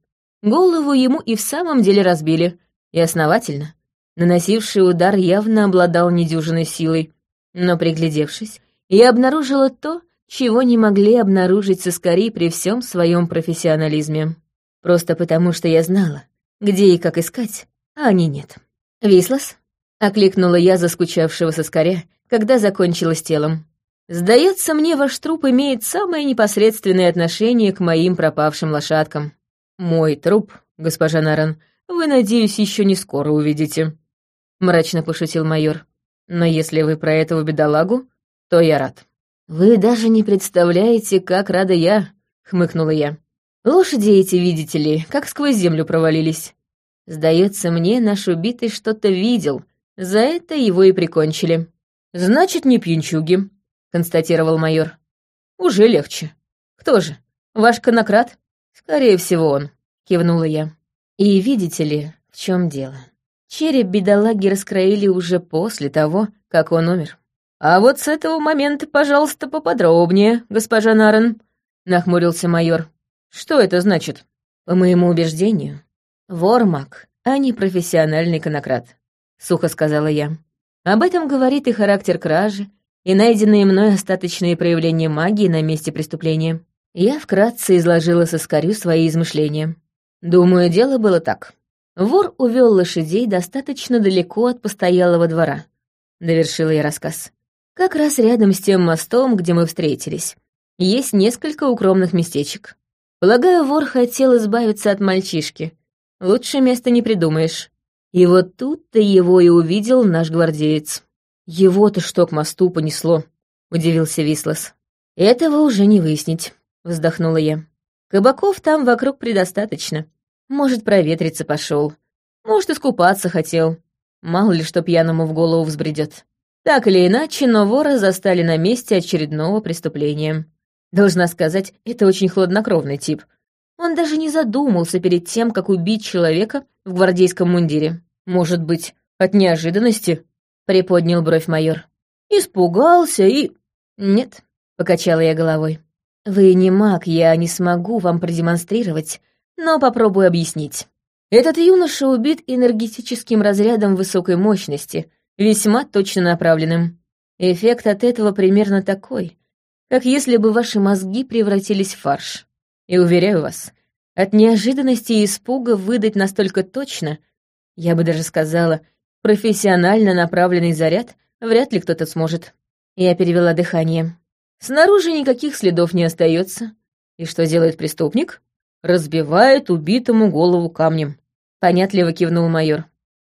Голову ему и в самом деле разбили, и основательно. Наносивший удар явно обладал недюжиной силой, но приглядевшись, я обнаружила то, чего не могли обнаружить сыскари при всем своем профессионализме. Просто потому, что я знала, где и как искать, а они нет. «Вислас?» — окликнула я заскучавшего соскаря, когда закончила с телом. «Сдается мне, ваш труп имеет самое непосредственное отношение к моим пропавшим лошадкам». «Мой труп, госпожа Наран, вы, надеюсь, еще не скоро увидите», — мрачно пошутил майор. «Но если вы про этого бедолагу, то я рад». «Вы даже не представляете, как рада я», — хмыкнула я. «Лошади эти, видите ли, как сквозь землю провалились. Сдается мне, наш убитый что-то видел, за это его и прикончили». «Значит, не пьянчуги», — констатировал майор. «Уже легче. Кто же? Ваш конократ?» «Скорее всего, он», — кивнула я. «И видите ли, в чем дело? Череп бедолаги раскроили уже после того, как он умер». «А вот с этого момента, пожалуйста, поподробнее, госпожа Нарен», — нахмурился майор. Что это значит? По моему убеждению, вор-маг, а не профессиональный конократ, сухо сказала я. Об этом говорит и характер кражи, и найденные мной остаточные проявления магии на месте преступления. Я вкратце изложила соскорю свои измышления. Думаю, дело было так. Вор увел лошадей достаточно далеко от постоялого двора. Довершила я рассказ. Как раз рядом с тем мостом, где мы встретились. Есть несколько укромных местечек. Полагаю, вор хотел избавиться от мальчишки. Лучше места не придумаешь. И вот тут-то его и увидел наш гвардеец. Его-то что к мосту понесло, удивился Вислас. Этого уже не выяснить вздохнула я. Кабаков там вокруг предостаточно. Может, проветриться пошел. Может, искупаться хотел. Мало ли, что пьяному в голову взбредет. Так или иначе, но вора застали на месте очередного преступления. Должна сказать, это очень хладнокровный тип. Он даже не задумался перед тем, как убить человека в гвардейском мундире. Может быть, от неожиданности? Приподнял бровь майор. Испугался и... Нет, покачала я головой. Вы не маг, я не смогу вам продемонстрировать, но попробую объяснить. Этот юноша убит энергетическим разрядом высокой мощности, весьма точно направленным. Эффект от этого примерно такой, как если бы ваши мозги превратились в фарш. И уверяю вас, от неожиданности и испуга выдать настолько точно, я бы даже сказала, профессионально направленный заряд вряд ли кто-то сможет. Я перевела дыхание. Снаружи никаких следов не остается. И что делает преступник? Разбивает убитому голову камнем. Понятливо кивнул майор.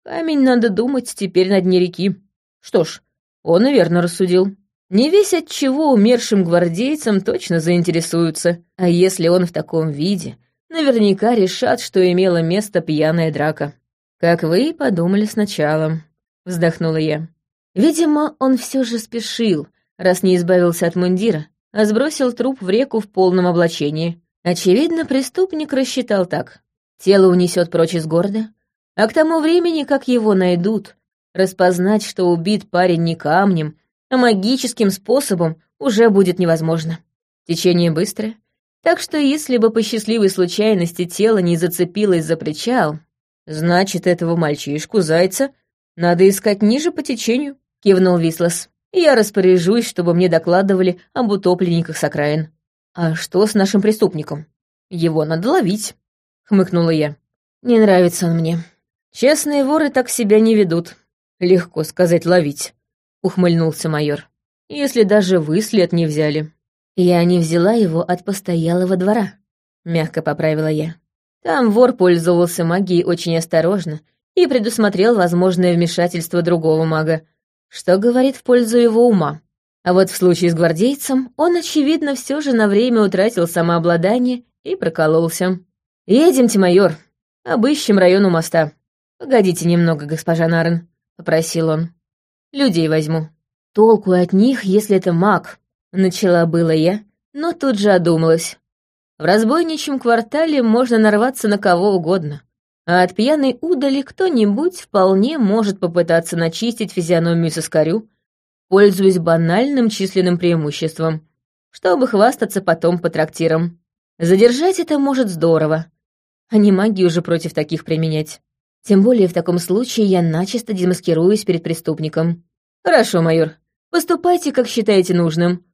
Камень, надо думать, теперь на дне реки. Что ж, он и верно рассудил. Не весь от чего умершим гвардейцам точно заинтересуются, а если он в таком виде, наверняка решат, что имела место пьяная драка. Как вы и подумали сначала, вздохнула я. Видимо, он все же спешил, раз не избавился от мундира, а сбросил труп в реку в полном облачении. Очевидно, преступник рассчитал так. Тело унесет прочь из города, а к тому времени, как его найдут, распознать, что убит парень не камнем, а магическим способом уже будет невозможно. Течение быстрое, так что если бы по счастливой случайности тело не зацепилось за причал, значит, этого мальчишку, зайца, надо искать ниже по течению, кивнул Вислас я распоряжусь, чтобы мне докладывали об утопленниках с окраин. А что с нашим преступником? Его надо ловить, хмыкнула я. Не нравится он мне. Честные воры так себя не ведут. Легко сказать ловить, ухмыльнулся майор. Если даже вы след не взяли. Я не взяла его от постоялого двора, мягко поправила я. Там вор пользовался магией очень осторожно и предусмотрел возможное вмешательство другого мага, что говорит в пользу его ума. А вот в случае с гвардейцем он, очевидно, все же на время утратил самообладание и прокололся. «Едемте, майор, обыщем район у моста. Погодите немного, госпожа Нарен», — попросил он. «Людей возьму». «Толку от них, если это маг», — начала было я, но тут же одумалась. В разбойничьем квартале можно нарваться на кого угодно а от пьяной удали кто-нибудь вполне может попытаться начистить физиономию соскарю, пользуясь банальным численным преимуществом, чтобы хвастаться потом по трактирам. Задержать это может здорово, а не магию уже против таких применять. Тем более в таком случае я начисто демаскируюсь перед преступником. Хорошо, майор, поступайте, как считаете нужным.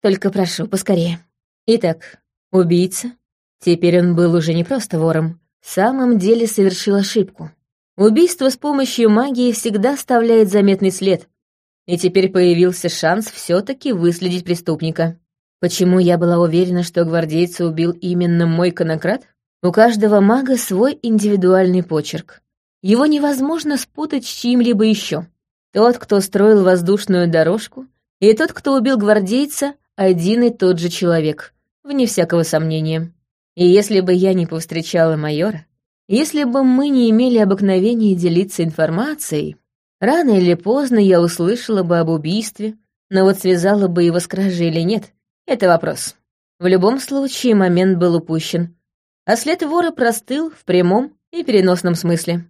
Только прошу, поскорее. Итак, убийца. Теперь он был уже не просто вором, в самом деле совершил ошибку. Убийство с помощью магии всегда оставляет заметный след. И теперь появился шанс все-таки выследить преступника. Почему я была уверена, что гвардейца убил именно мой конократ? У каждого мага свой индивидуальный почерк. Его невозможно спутать с чьим-либо еще. Тот, кто строил воздушную дорожку, и тот, кто убил гвардейца, один и тот же человек, вне всякого сомнения. И если бы я не повстречала майора, если бы мы не имели обыкновения делиться информацией, рано или поздно я услышала бы об убийстве, но вот связала бы его с кражей или нет, это вопрос. В любом случае момент был упущен, а след вора простыл в прямом и переносном смысле.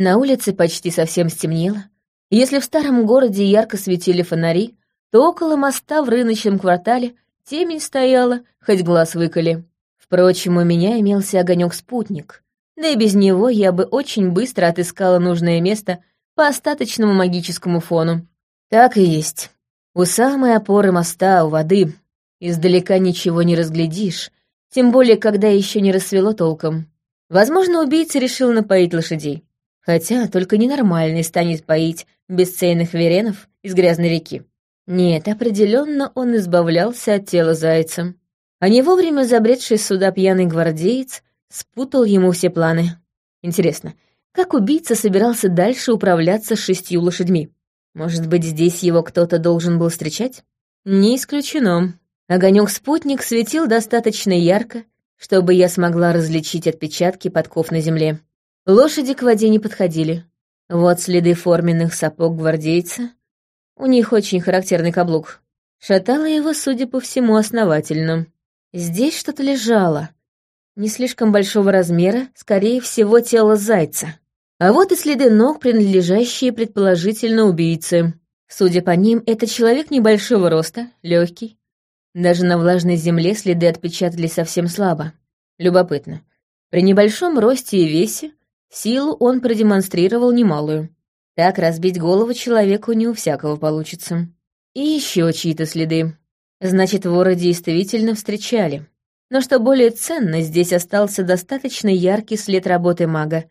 На улице почти совсем стемнело. Если в старом городе ярко светили фонари, то около моста в рыночном квартале темень стояла, хоть глаз выколи Впрочем, у меня имелся огонек-спутник, да и без него я бы очень быстро отыскала нужное место по остаточному магическому фону. Так и есть. У самой опоры моста, у воды, издалека ничего не разглядишь, тем более, когда еще не рассвело толком. Возможно, убийца решил напоить лошадей. Хотя только ненормальный станет поить бесценных веренов из грязной реки. Нет, определенно он избавлялся от тела зайца. А не вовремя забредший сюда пьяный гвардеец спутал ему все планы. Интересно, как убийца собирался дальше управляться с шестью лошадьми? Может быть, здесь его кто-то должен был встречать? Не исключено. Огонек-спутник светил достаточно ярко, чтобы я смогла различить отпечатки подков на земле. Лошади к воде не подходили. Вот следы форменных сапог гвардейца. У них очень характерный каблук. Шатало его, судя по всему, основательно. Здесь что-то лежало. Не слишком большого размера, скорее всего, тело зайца. А вот и следы ног, принадлежащие предположительно убийце. Судя по ним, это человек небольшого роста, легкий. Даже на влажной земле следы отпечатались совсем слабо. Любопытно. При небольшом росте и весе силу он продемонстрировал немалую. Так разбить голову человеку не у всякого получится. И еще чьи-то следы. Значит, вора действительно встречали. Но что более ценно, здесь остался достаточно яркий след работы мага,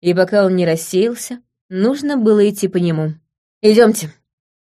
и пока он не рассеялся, нужно было идти по нему. Идемте,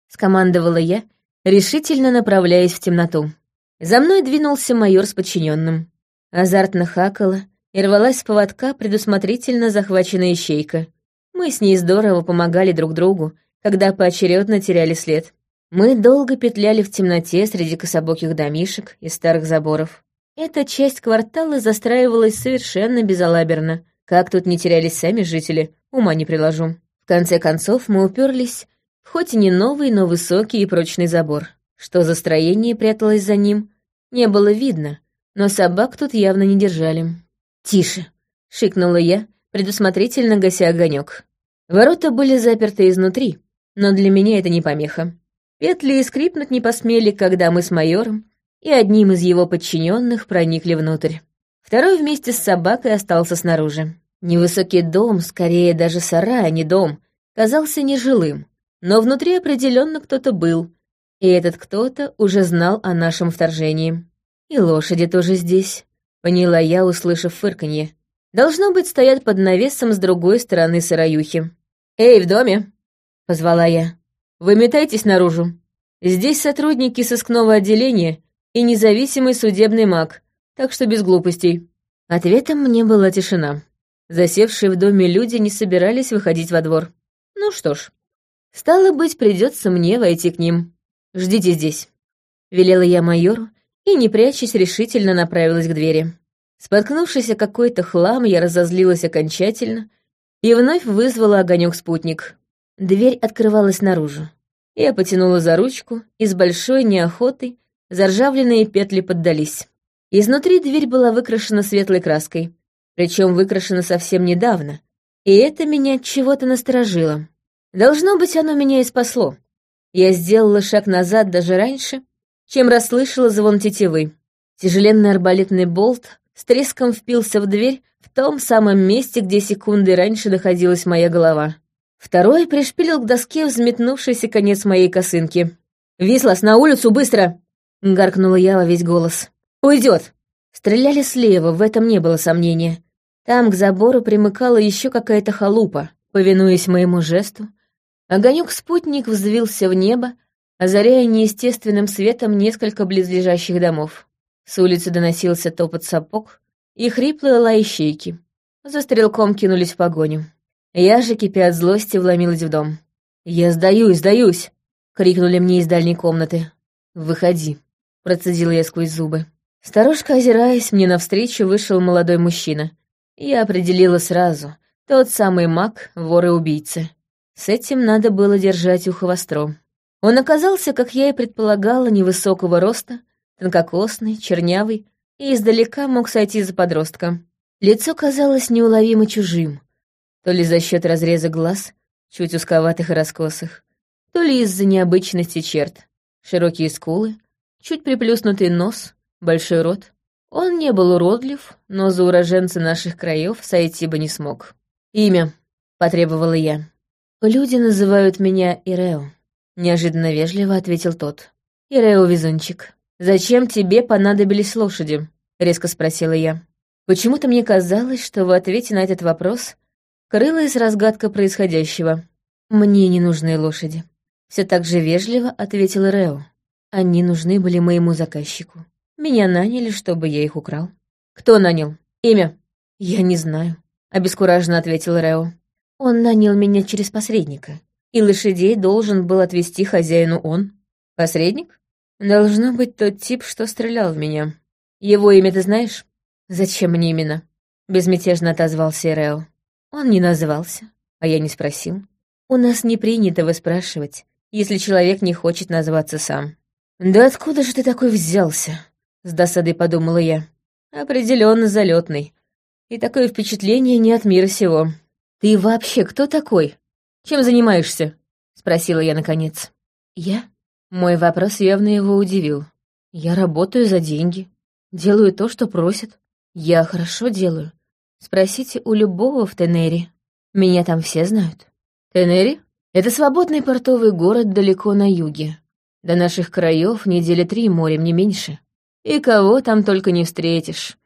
скомандовала я, решительно направляясь в темноту. За мной двинулся майор с подчиненным. Азартно хакала и рвалась с поводка предусмотрительно захваченная ищейка. Мы с ней здорово помогали друг другу, когда поочередно теряли след. Мы долго петляли в темноте среди кособоких домишек и старых заборов. Эта часть квартала застраивалась совершенно безалаберно, как тут не терялись сами жители, ума не приложу. В конце концов мы уперлись, хоть и не новый, но высокий и прочный забор. Что за строение пряталось за ним, не было видно, но собак тут явно не держали. «Тише!» — шикнула я, предусмотрительно гася огонек. Ворота были заперты изнутри, но для меня это не помеха. Петли и скрипнуть не посмели, когда мы с майором и одним из его подчиненных проникли внутрь. Второй вместе с собакой остался снаружи. Невысокий дом, скорее даже сарай, а не дом, казался нежилым, но внутри определенно кто-то был, и этот кто-то уже знал о нашем вторжении. И лошади тоже здесь, поняла я, услышав фырканье. Должно быть, стоят под навесом с другой стороны сыроюхи. «Эй, в доме!» — позвала я. «Выметайтесь наружу. Здесь сотрудники сыскного отделения и независимый судебный маг, так что без глупостей». Ответом мне была тишина. Засевшие в доме люди не собирались выходить во двор. Ну что ж, стало быть, придется мне войти к ним. Ждите здесь. Велела я майору и, не прячась, решительно направилась к двери. Споткнувшись о какой-то хлам, я разозлилась окончательно и вновь вызвала огонек-спутник. Дверь открывалась наружу. Я потянула за ручку, и с большой неохотой заржавленные петли поддались. Изнутри дверь была выкрашена светлой краской, причем выкрашена совсем недавно, и это меня чего-то насторожило. Должно быть, оно меня и спасло. Я сделала шаг назад даже раньше, чем расслышала звон тетивы. Тяжеленный арбалетный болт с треском впился в дверь в том самом месте, где секунды раньше находилась моя голова. Второй пришпилил к доске взметнувшийся конец моей косынки. «Вислас, на улицу, быстро!» — гаркнула я во весь голос. Уйдет!» Стреляли слева, в этом не было сомнения. Там к забору примыкала еще какая-то халупа. Повинуясь моему жесту, огонек-спутник взвился в небо, озаряя неестественным светом несколько близлежащих домов. С улицы доносился топот сапог и хриплые лай щейки. За стрелком кинулись в погоню. Я же, кипя от злости, вломилась в дом. «Я сдаюсь, сдаюсь!» — крикнули мне из дальней комнаты. «Выходи», — процедила я сквозь зубы. Старушка, озираясь, мне навстречу вышел молодой мужчина. Я определила сразу. Тот самый маг, вор и убийца. С этим надо было держать ухо востро. Он оказался, как я и предполагала, невысокого роста, тонкокосный, чернявый, и издалека мог сойти за подростка. Лицо казалось неуловимо чужим, то ли за счет разреза глаз, чуть узковатых и раскосых, то ли из-за необычности черт. Широкие скулы, чуть приплюснутый нос, большой рот. Он не был уродлив, но за уроженца наших краев сойти бы не смог. «Имя», — потребовала я. «Люди называют меня Ирео», — неожиданно вежливо ответил тот. «Ирео Везунчик, зачем тебе понадобились лошади?» — резко спросила я. Почему-то мне казалось, что в ответе на этот вопрос крылась разгадка происходящего. «Мне не нужны лошади», — все так же вежливо ответил Рео. «Они нужны были моему заказчику. Меня наняли, чтобы я их украл». «Кто нанял? Имя?» «Я не знаю», — обескураженно ответил Рео. «Он нанял меня через посредника, и лошадей должен был отвезти хозяину он». «Посредник? Должно быть тот тип, что стрелял в меня. Его имя ты знаешь?» «Зачем мне именно?» — безмятежно отозвался Рео. Он не назывался, а я не спросил. У нас не принято выспрашивать, если человек не хочет назваться сам. «Да откуда же ты такой взялся?» — с досадой подумала я. Определенно залетный. И такое впечатление не от мира сего. «Ты вообще кто такой? Чем занимаешься?» — спросила я наконец. «Я?» Мой вопрос явно его удивил. «Я работаю за деньги. Делаю то, что просят. Я хорошо делаю. Спросите у любого в Тенере. Меня там все знают. Тенери — это свободный портовый город далеко на юге. До наших краев недели три морем, не меньше. И кого там только не встретишь.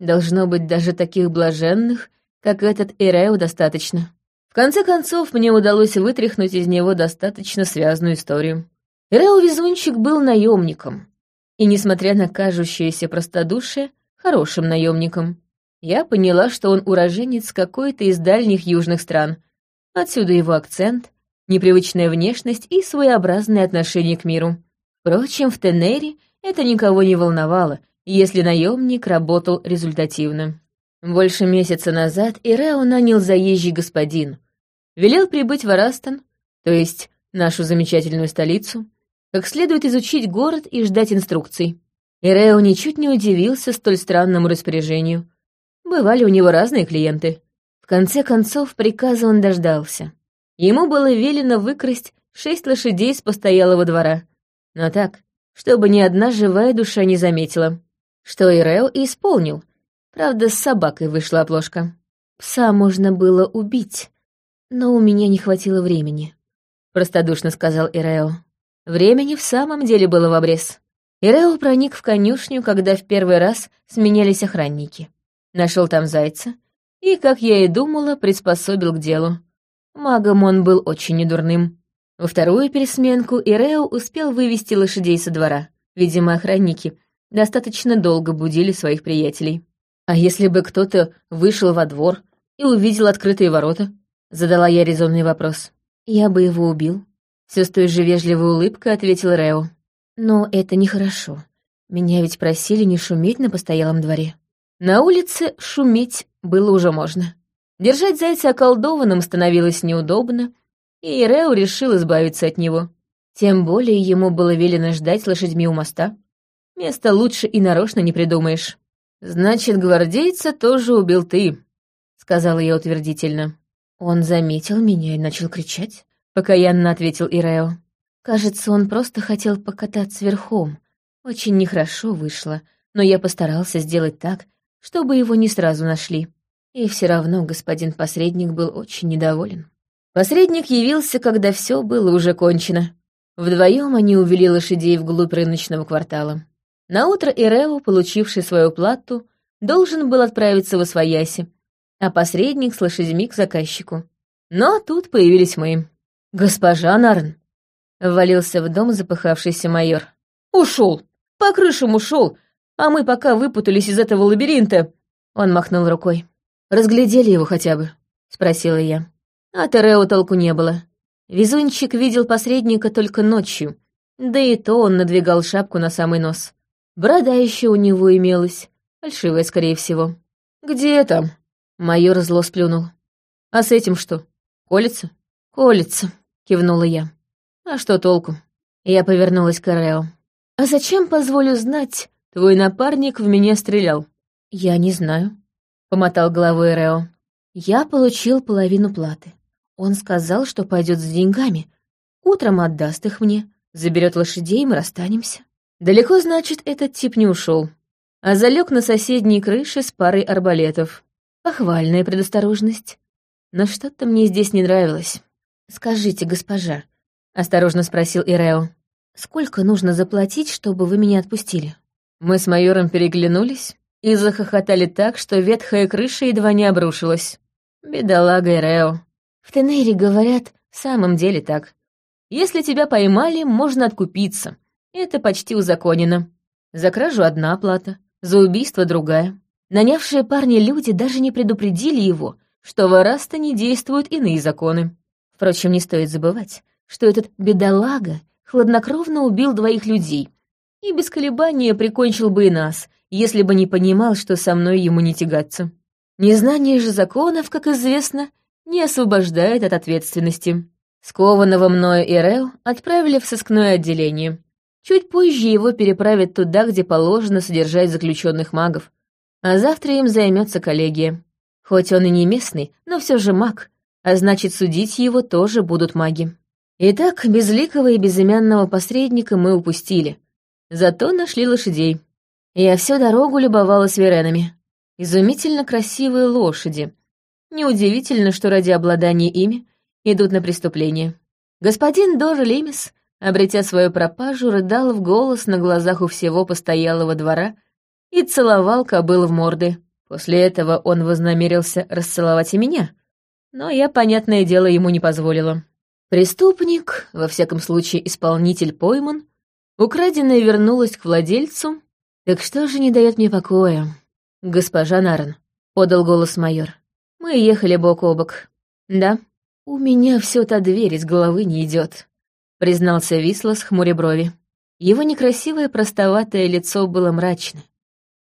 Должно быть, даже таких блаженных, как этот Эрео, достаточно. В конце концов, мне удалось вытряхнуть из него достаточно связанную историю. Эрео-везунчик был наемником. И, несмотря на кажущееся простодушие, хорошим наемником. Я поняла, что он уроженец какой-то из дальних южных стран. Отсюда его акцент, непривычная внешность и своеобразное отношение к миру. Впрочем, в Тенере это никого не волновало, если наемник работал результативно. Больше месяца назад Ирео нанял заезжий господин. Велел прибыть в Арастон, то есть нашу замечательную столицу, как следует изучить город и ждать инструкций. Ирео ничуть не удивился столь странному распоряжению. Бывали у него разные клиенты. В конце концов, приказа он дождался. Ему было велено выкрасть шесть лошадей с постоялого двора. Но так, чтобы ни одна живая душа не заметила. Что Ирео и исполнил. Правда, с собакой вышла оплошка. Пса можно было убить, но у меня не хватило времени. Простодушно сказал Ирео. Времени в самом деле было в обрез. Ирео проник в конюшню, когда в первый раз сменялись охранники. Нашел там зайца и, как я и думала, приспособил к делу. Магом он был очень недурным. Во вторую пересменку Ирео успел вывести лошадей со двора. Видимо, охранники достаточно долго будили своих приятелей. А если бы кто-то вышел во двор и увидел открытые ворота? Задала я резонный вопрос. Я бы его убил. Все с той же вежливой улыбкой ответил Рео. Но это нехорошо. Меня ведь просили не шуметь на постоялом дворе. На улице шуметь было уже можно. Держать зайца околдованным становилось неудобно, и Рео решил избавиться от него. Тем более ему было велено ждать лошадьми у моста. Место лучше и нарочно не придумаешь. «Значит, гвардейца тоже убил ты», — сказала я утвердительно. Он заметил меня и начал кричать, — покаянно ответил Ирео. Кажется, он просто хотел покататься верхом. Очень нехорошо вышло, но я постарался сделать так, чтобы его не сразу нашли. И все равно господин посредник был очень недоволен. Посредник явился, когда все было уже кончено. Вдвоем они увели лошадей вглубь рыночного квартала. Наутро Ирео, получивший свою плату, должен был отправиться в Освояси, а посредник с лошадьми к заказчику. Но тут появились мы. «Госпожа Нарн, Ввалился в дом запыхавшийся майор. «Ушел! По крышам ушел! А мы пока выпутались из этого лабиринта!» Он махнул рукой. «Разглядели его хотя бы?» — спросила я. А Терео толку не было. Везунчик видел посредника только ночью, да и то он надвигал шапку на самый нос. Борода еще у него имелась, фальшивая, скорее всего. «Где там?» — майор зло сплюнул. «А с этим что? Колется?» «Колется», — кивнула я. А что толку? Я повернулась к Рео. А зачем, позволю знать, твой напарник в меня стрелял? Я не знаю, помотал головой Рео. Я получил половину платы. Он сказал, что пойдет с деньгами. Утром отдаст их мне, заберет лошадей, и мы расстанемся. Далеко, значит, этот тип не ушел. а залег на соседней крыше с парой арбалетов. Похвальная предосторожность. Но что-то мне здесь не нравилось. «Скажите, госпожа», — осторожно спросил Ирео, «сколько нужно заплатить, чтобы вы меня отпустили?» Мы с майором переглянулись и захохотали так, что ветхая крыша едва не обрушилась. Бедолага Ирео. В Тенере говорят, в самом деле так. Если тебя поймали, можно откупиться. Это почти узаконено. За кражу одна оплата, за убийство другая. Нанявшие парни люди даже не предупредили его, что в Арастане действуют иные законы. Впрочем, не стоит забывать, что этот бедолага хладнокровно убил двоих людей и без колебания прикончил бы и нас, если бы не понимал, что со мной ему не тягаться. Незнание же законов, как известно, не освобождает от ответственности. Скованного мною Ирел отправили в сыскное отделение. Чуть позже его переправят туда, где положено содержать заключенных магов. А завтра им займется коллегия. Хоть он и не местный, но все же маг, а значит, судить его тоже будут маги. Итак, безликого и безымянного посредника мы упустили. Зато нашли лошадей. Я всю дорогу любовалась веренами. Изумительно красивые лошади. Неудивительно, что ради обладания ими идут на преступление. Господин Дожа Лемис, обретя свою пропажу, рыдал в голос на глазах у всего постоялого двора и целовал кобыл в морды. После этого он вознамерился расцеловать и меня, но я, понятное дело, ему не позволила. Преступник, во всяком случае исполнитель пойман, украденное вернулось к владельцу, так что же не дает мне покоя? Госпожа Наран, — подал голос майор. Мы ехали бок о бок. Да, у меня все та дверь из головы не идет, признался Вислас хмуря брови. Его некрасивое простоватое лицо было мрачно.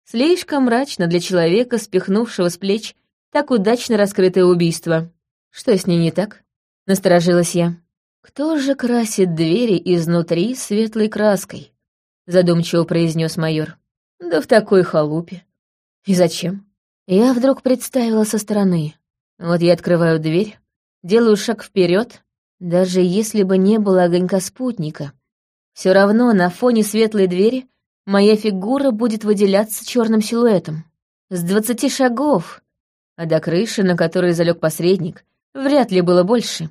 Слишком мрачно для человека, спихнувшего с плеч так удачно раскрытое убийство. Что с ней не так? Насторожилась я. Кто же красит двери изнутри светлой краской? Задумчиво произнес майор. Да в такой халупе. И зачем? Я вдруг представила со стороны. Вот я открываю дверь, делаю шаг вперед, даже если бы не было огонька спутника. Все равно на фоне светлой двери моя фигура будет выделяться черным силуэтом. С двадцати шагов, а до крыши, на которой залег посредник, вряд ли было больше.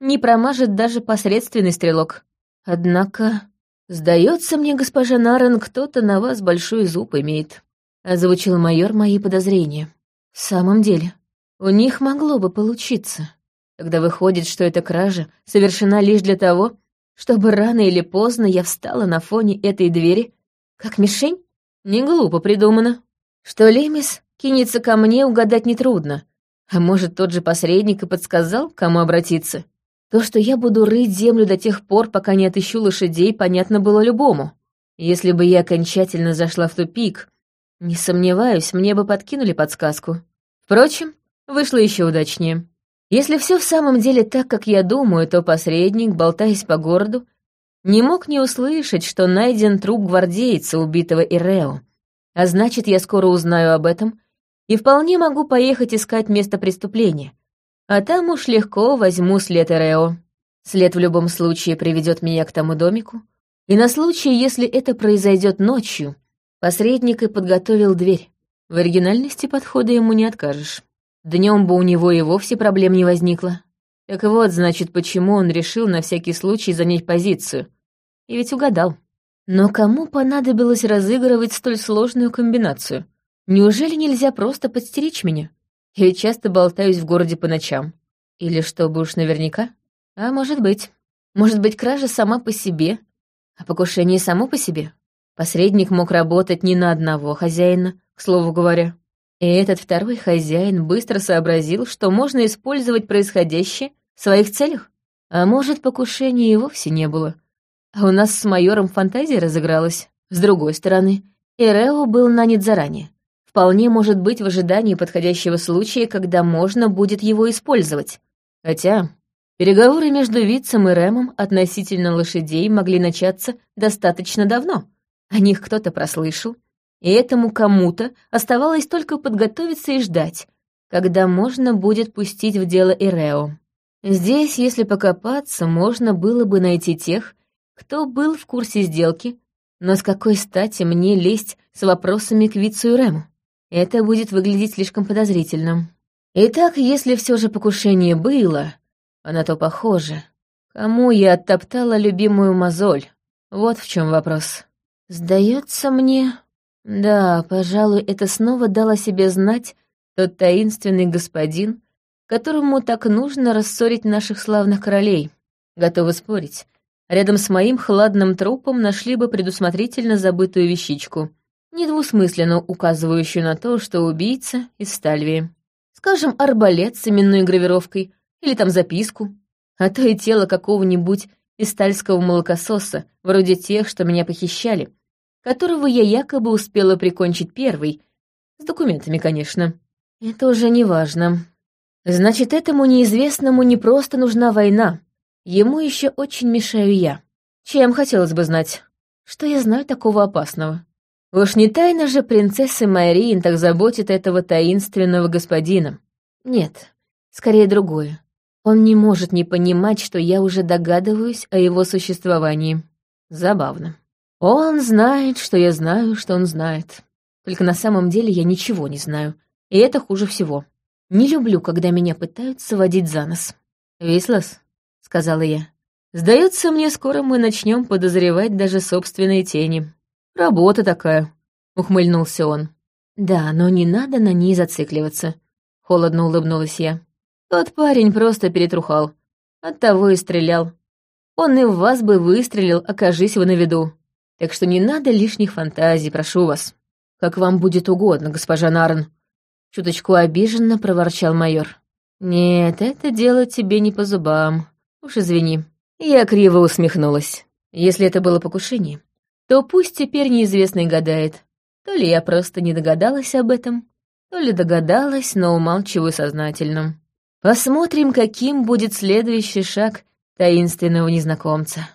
Не промажет даже посредственный стрелок. Однако, сдается мне, госпожа Нарен, кто-то на вас большой зуб имеет. — озвучил майор мои подозрения. «В самом деле, у них могло бы получиться. Тогда выходит, что эта кража совершена лишь для того, чтобы рано или поздно я встала на фоне этой двери, как мишень? Не глупо придумано. Что Лемис кинется ко мне, угадать нетрудно. А может, тот же посредник и подсказал, кому обратиться? То, что я буду рыть землю до тех пор, пока не отыщу лошадей, понятно было любому. Если бы я окончательно зашла в тупик, не сомневаюсь, мне бы подкинули подсказку. Впрочем, вышло еще удачнее. Если все в самом деле так, как я думаю, то посредник, болтаясь по городу, не мог не услышать, что найден труп гвардейца, убитого Ирео. А значит, я скоро узнаю об этом и вполне могу поехать искать место преступления. А там уж легко возьму след Ирео. След в любом случае приведет меня к тому домику. И на случай, если это произойдет ночью, Посредник и подготовил дверь. В оригинальности подхода ему не откажешь. Днем бы у него и вовсе проблем не возникло. Так вот, значит, почему он решил на всякий случай занять позицию. И ведь угадал. Но кому понадобилось разыгрывать столь сложную комбинацию? Неужели нельзя просто подстеречь меня? Я часто болтаюсь в городе по ночам. Или чтобы уж наверняка? А может быть. Может быть, кража сама по себе, а покушение само по себе? Посредник мог работать не на одного хозяина, к слову говоря. И этот второй хозяин быстро сообразил, что можно использовать происходящее в своих целях. А может, покушения и вовсе не было. А у нас с майором фантазия разыгралась. С другой стороны, Эрео был нанят заранее. Вполне может быть в ожидании подходящего случая, когда можно будет его использовать. Хотя переговоры между Вицем и Рэмом относительно лошадей могли начаться достаточно давно. О них кто-то прослышал, и этому кому-то оставалось только подготовиться и ждать, когда можно будет пустить в дело Ирео. Здесь, если покопаться, можно было бы найти тех, кто был в курсе сделки, Но с какой стати мне лезть с вопросами к Вицу и? Это будет выглядеть слишком подозрительным. Итак, если все же покушение было, а на то похоже, кому я оттоптала любимую мозоль? Вот в чем вопрос. Сдается мне... Да, пожалуй, это снова дало себе знать тот таинственный господин, которому так нужно рассорить наших славных королей. Готовы спорить. Рядом с моим хладным трупом нашли бы предусмотрительно забытую вещичку, недвусмысленно указывающую на то, что убийца из Стальвии. Скажем, арбалет с именной гравировкой или там записку, а то и тело какого-нибудь истальского молокососа, вроде тех, что меня похищали, которого я якобы успела прикончить первой, с документами, конечно. Это уже не важно. Значит, этому неизвестному не просто нужна война. Ему еще очень мешаю я. Чем хотелось бы знать? Что я знаю такого опасного? Уж не тайна же принцессы Майрин так заботит этого таинственного господина. Нет, скорее другое. Он не может не понимать, что я уже догадываюсь о его существовании. Забавно. Он знает, что я знаю, что он знает. Только на самом деле я ничего не знаю, и это хуже всего. Не люблю, когда меня пытаются водить за нос. «Вислас», — сказала я, — «сдается мне, скоро мы начнем подозревать даже собственные тени. Работа такая», — ухмыльнулся он. «Да, но не надо на ней зацикливаться», — холодно улыбнулась я. «Тот парень просто перетрухал. Оттого и стрелял. Он и в вас бы выстрелил, окажись вы на виду. Так что не надо лишних фантазий, прошу вас. Как вам будет угодно, госпожа Нарн», Чуточку обиженно проворчал майор. «Нет, это дело тебе не по зубам. Уж извини». Я криво усмехнулась. Если это было покушение, то пусть теперь неизвестный гадает. То ли я просто не догадалась об этом, то ли догадалась, но умалчиваю сознательно. Посмотрим, каким будет следующий шаг таинственного незнакомца.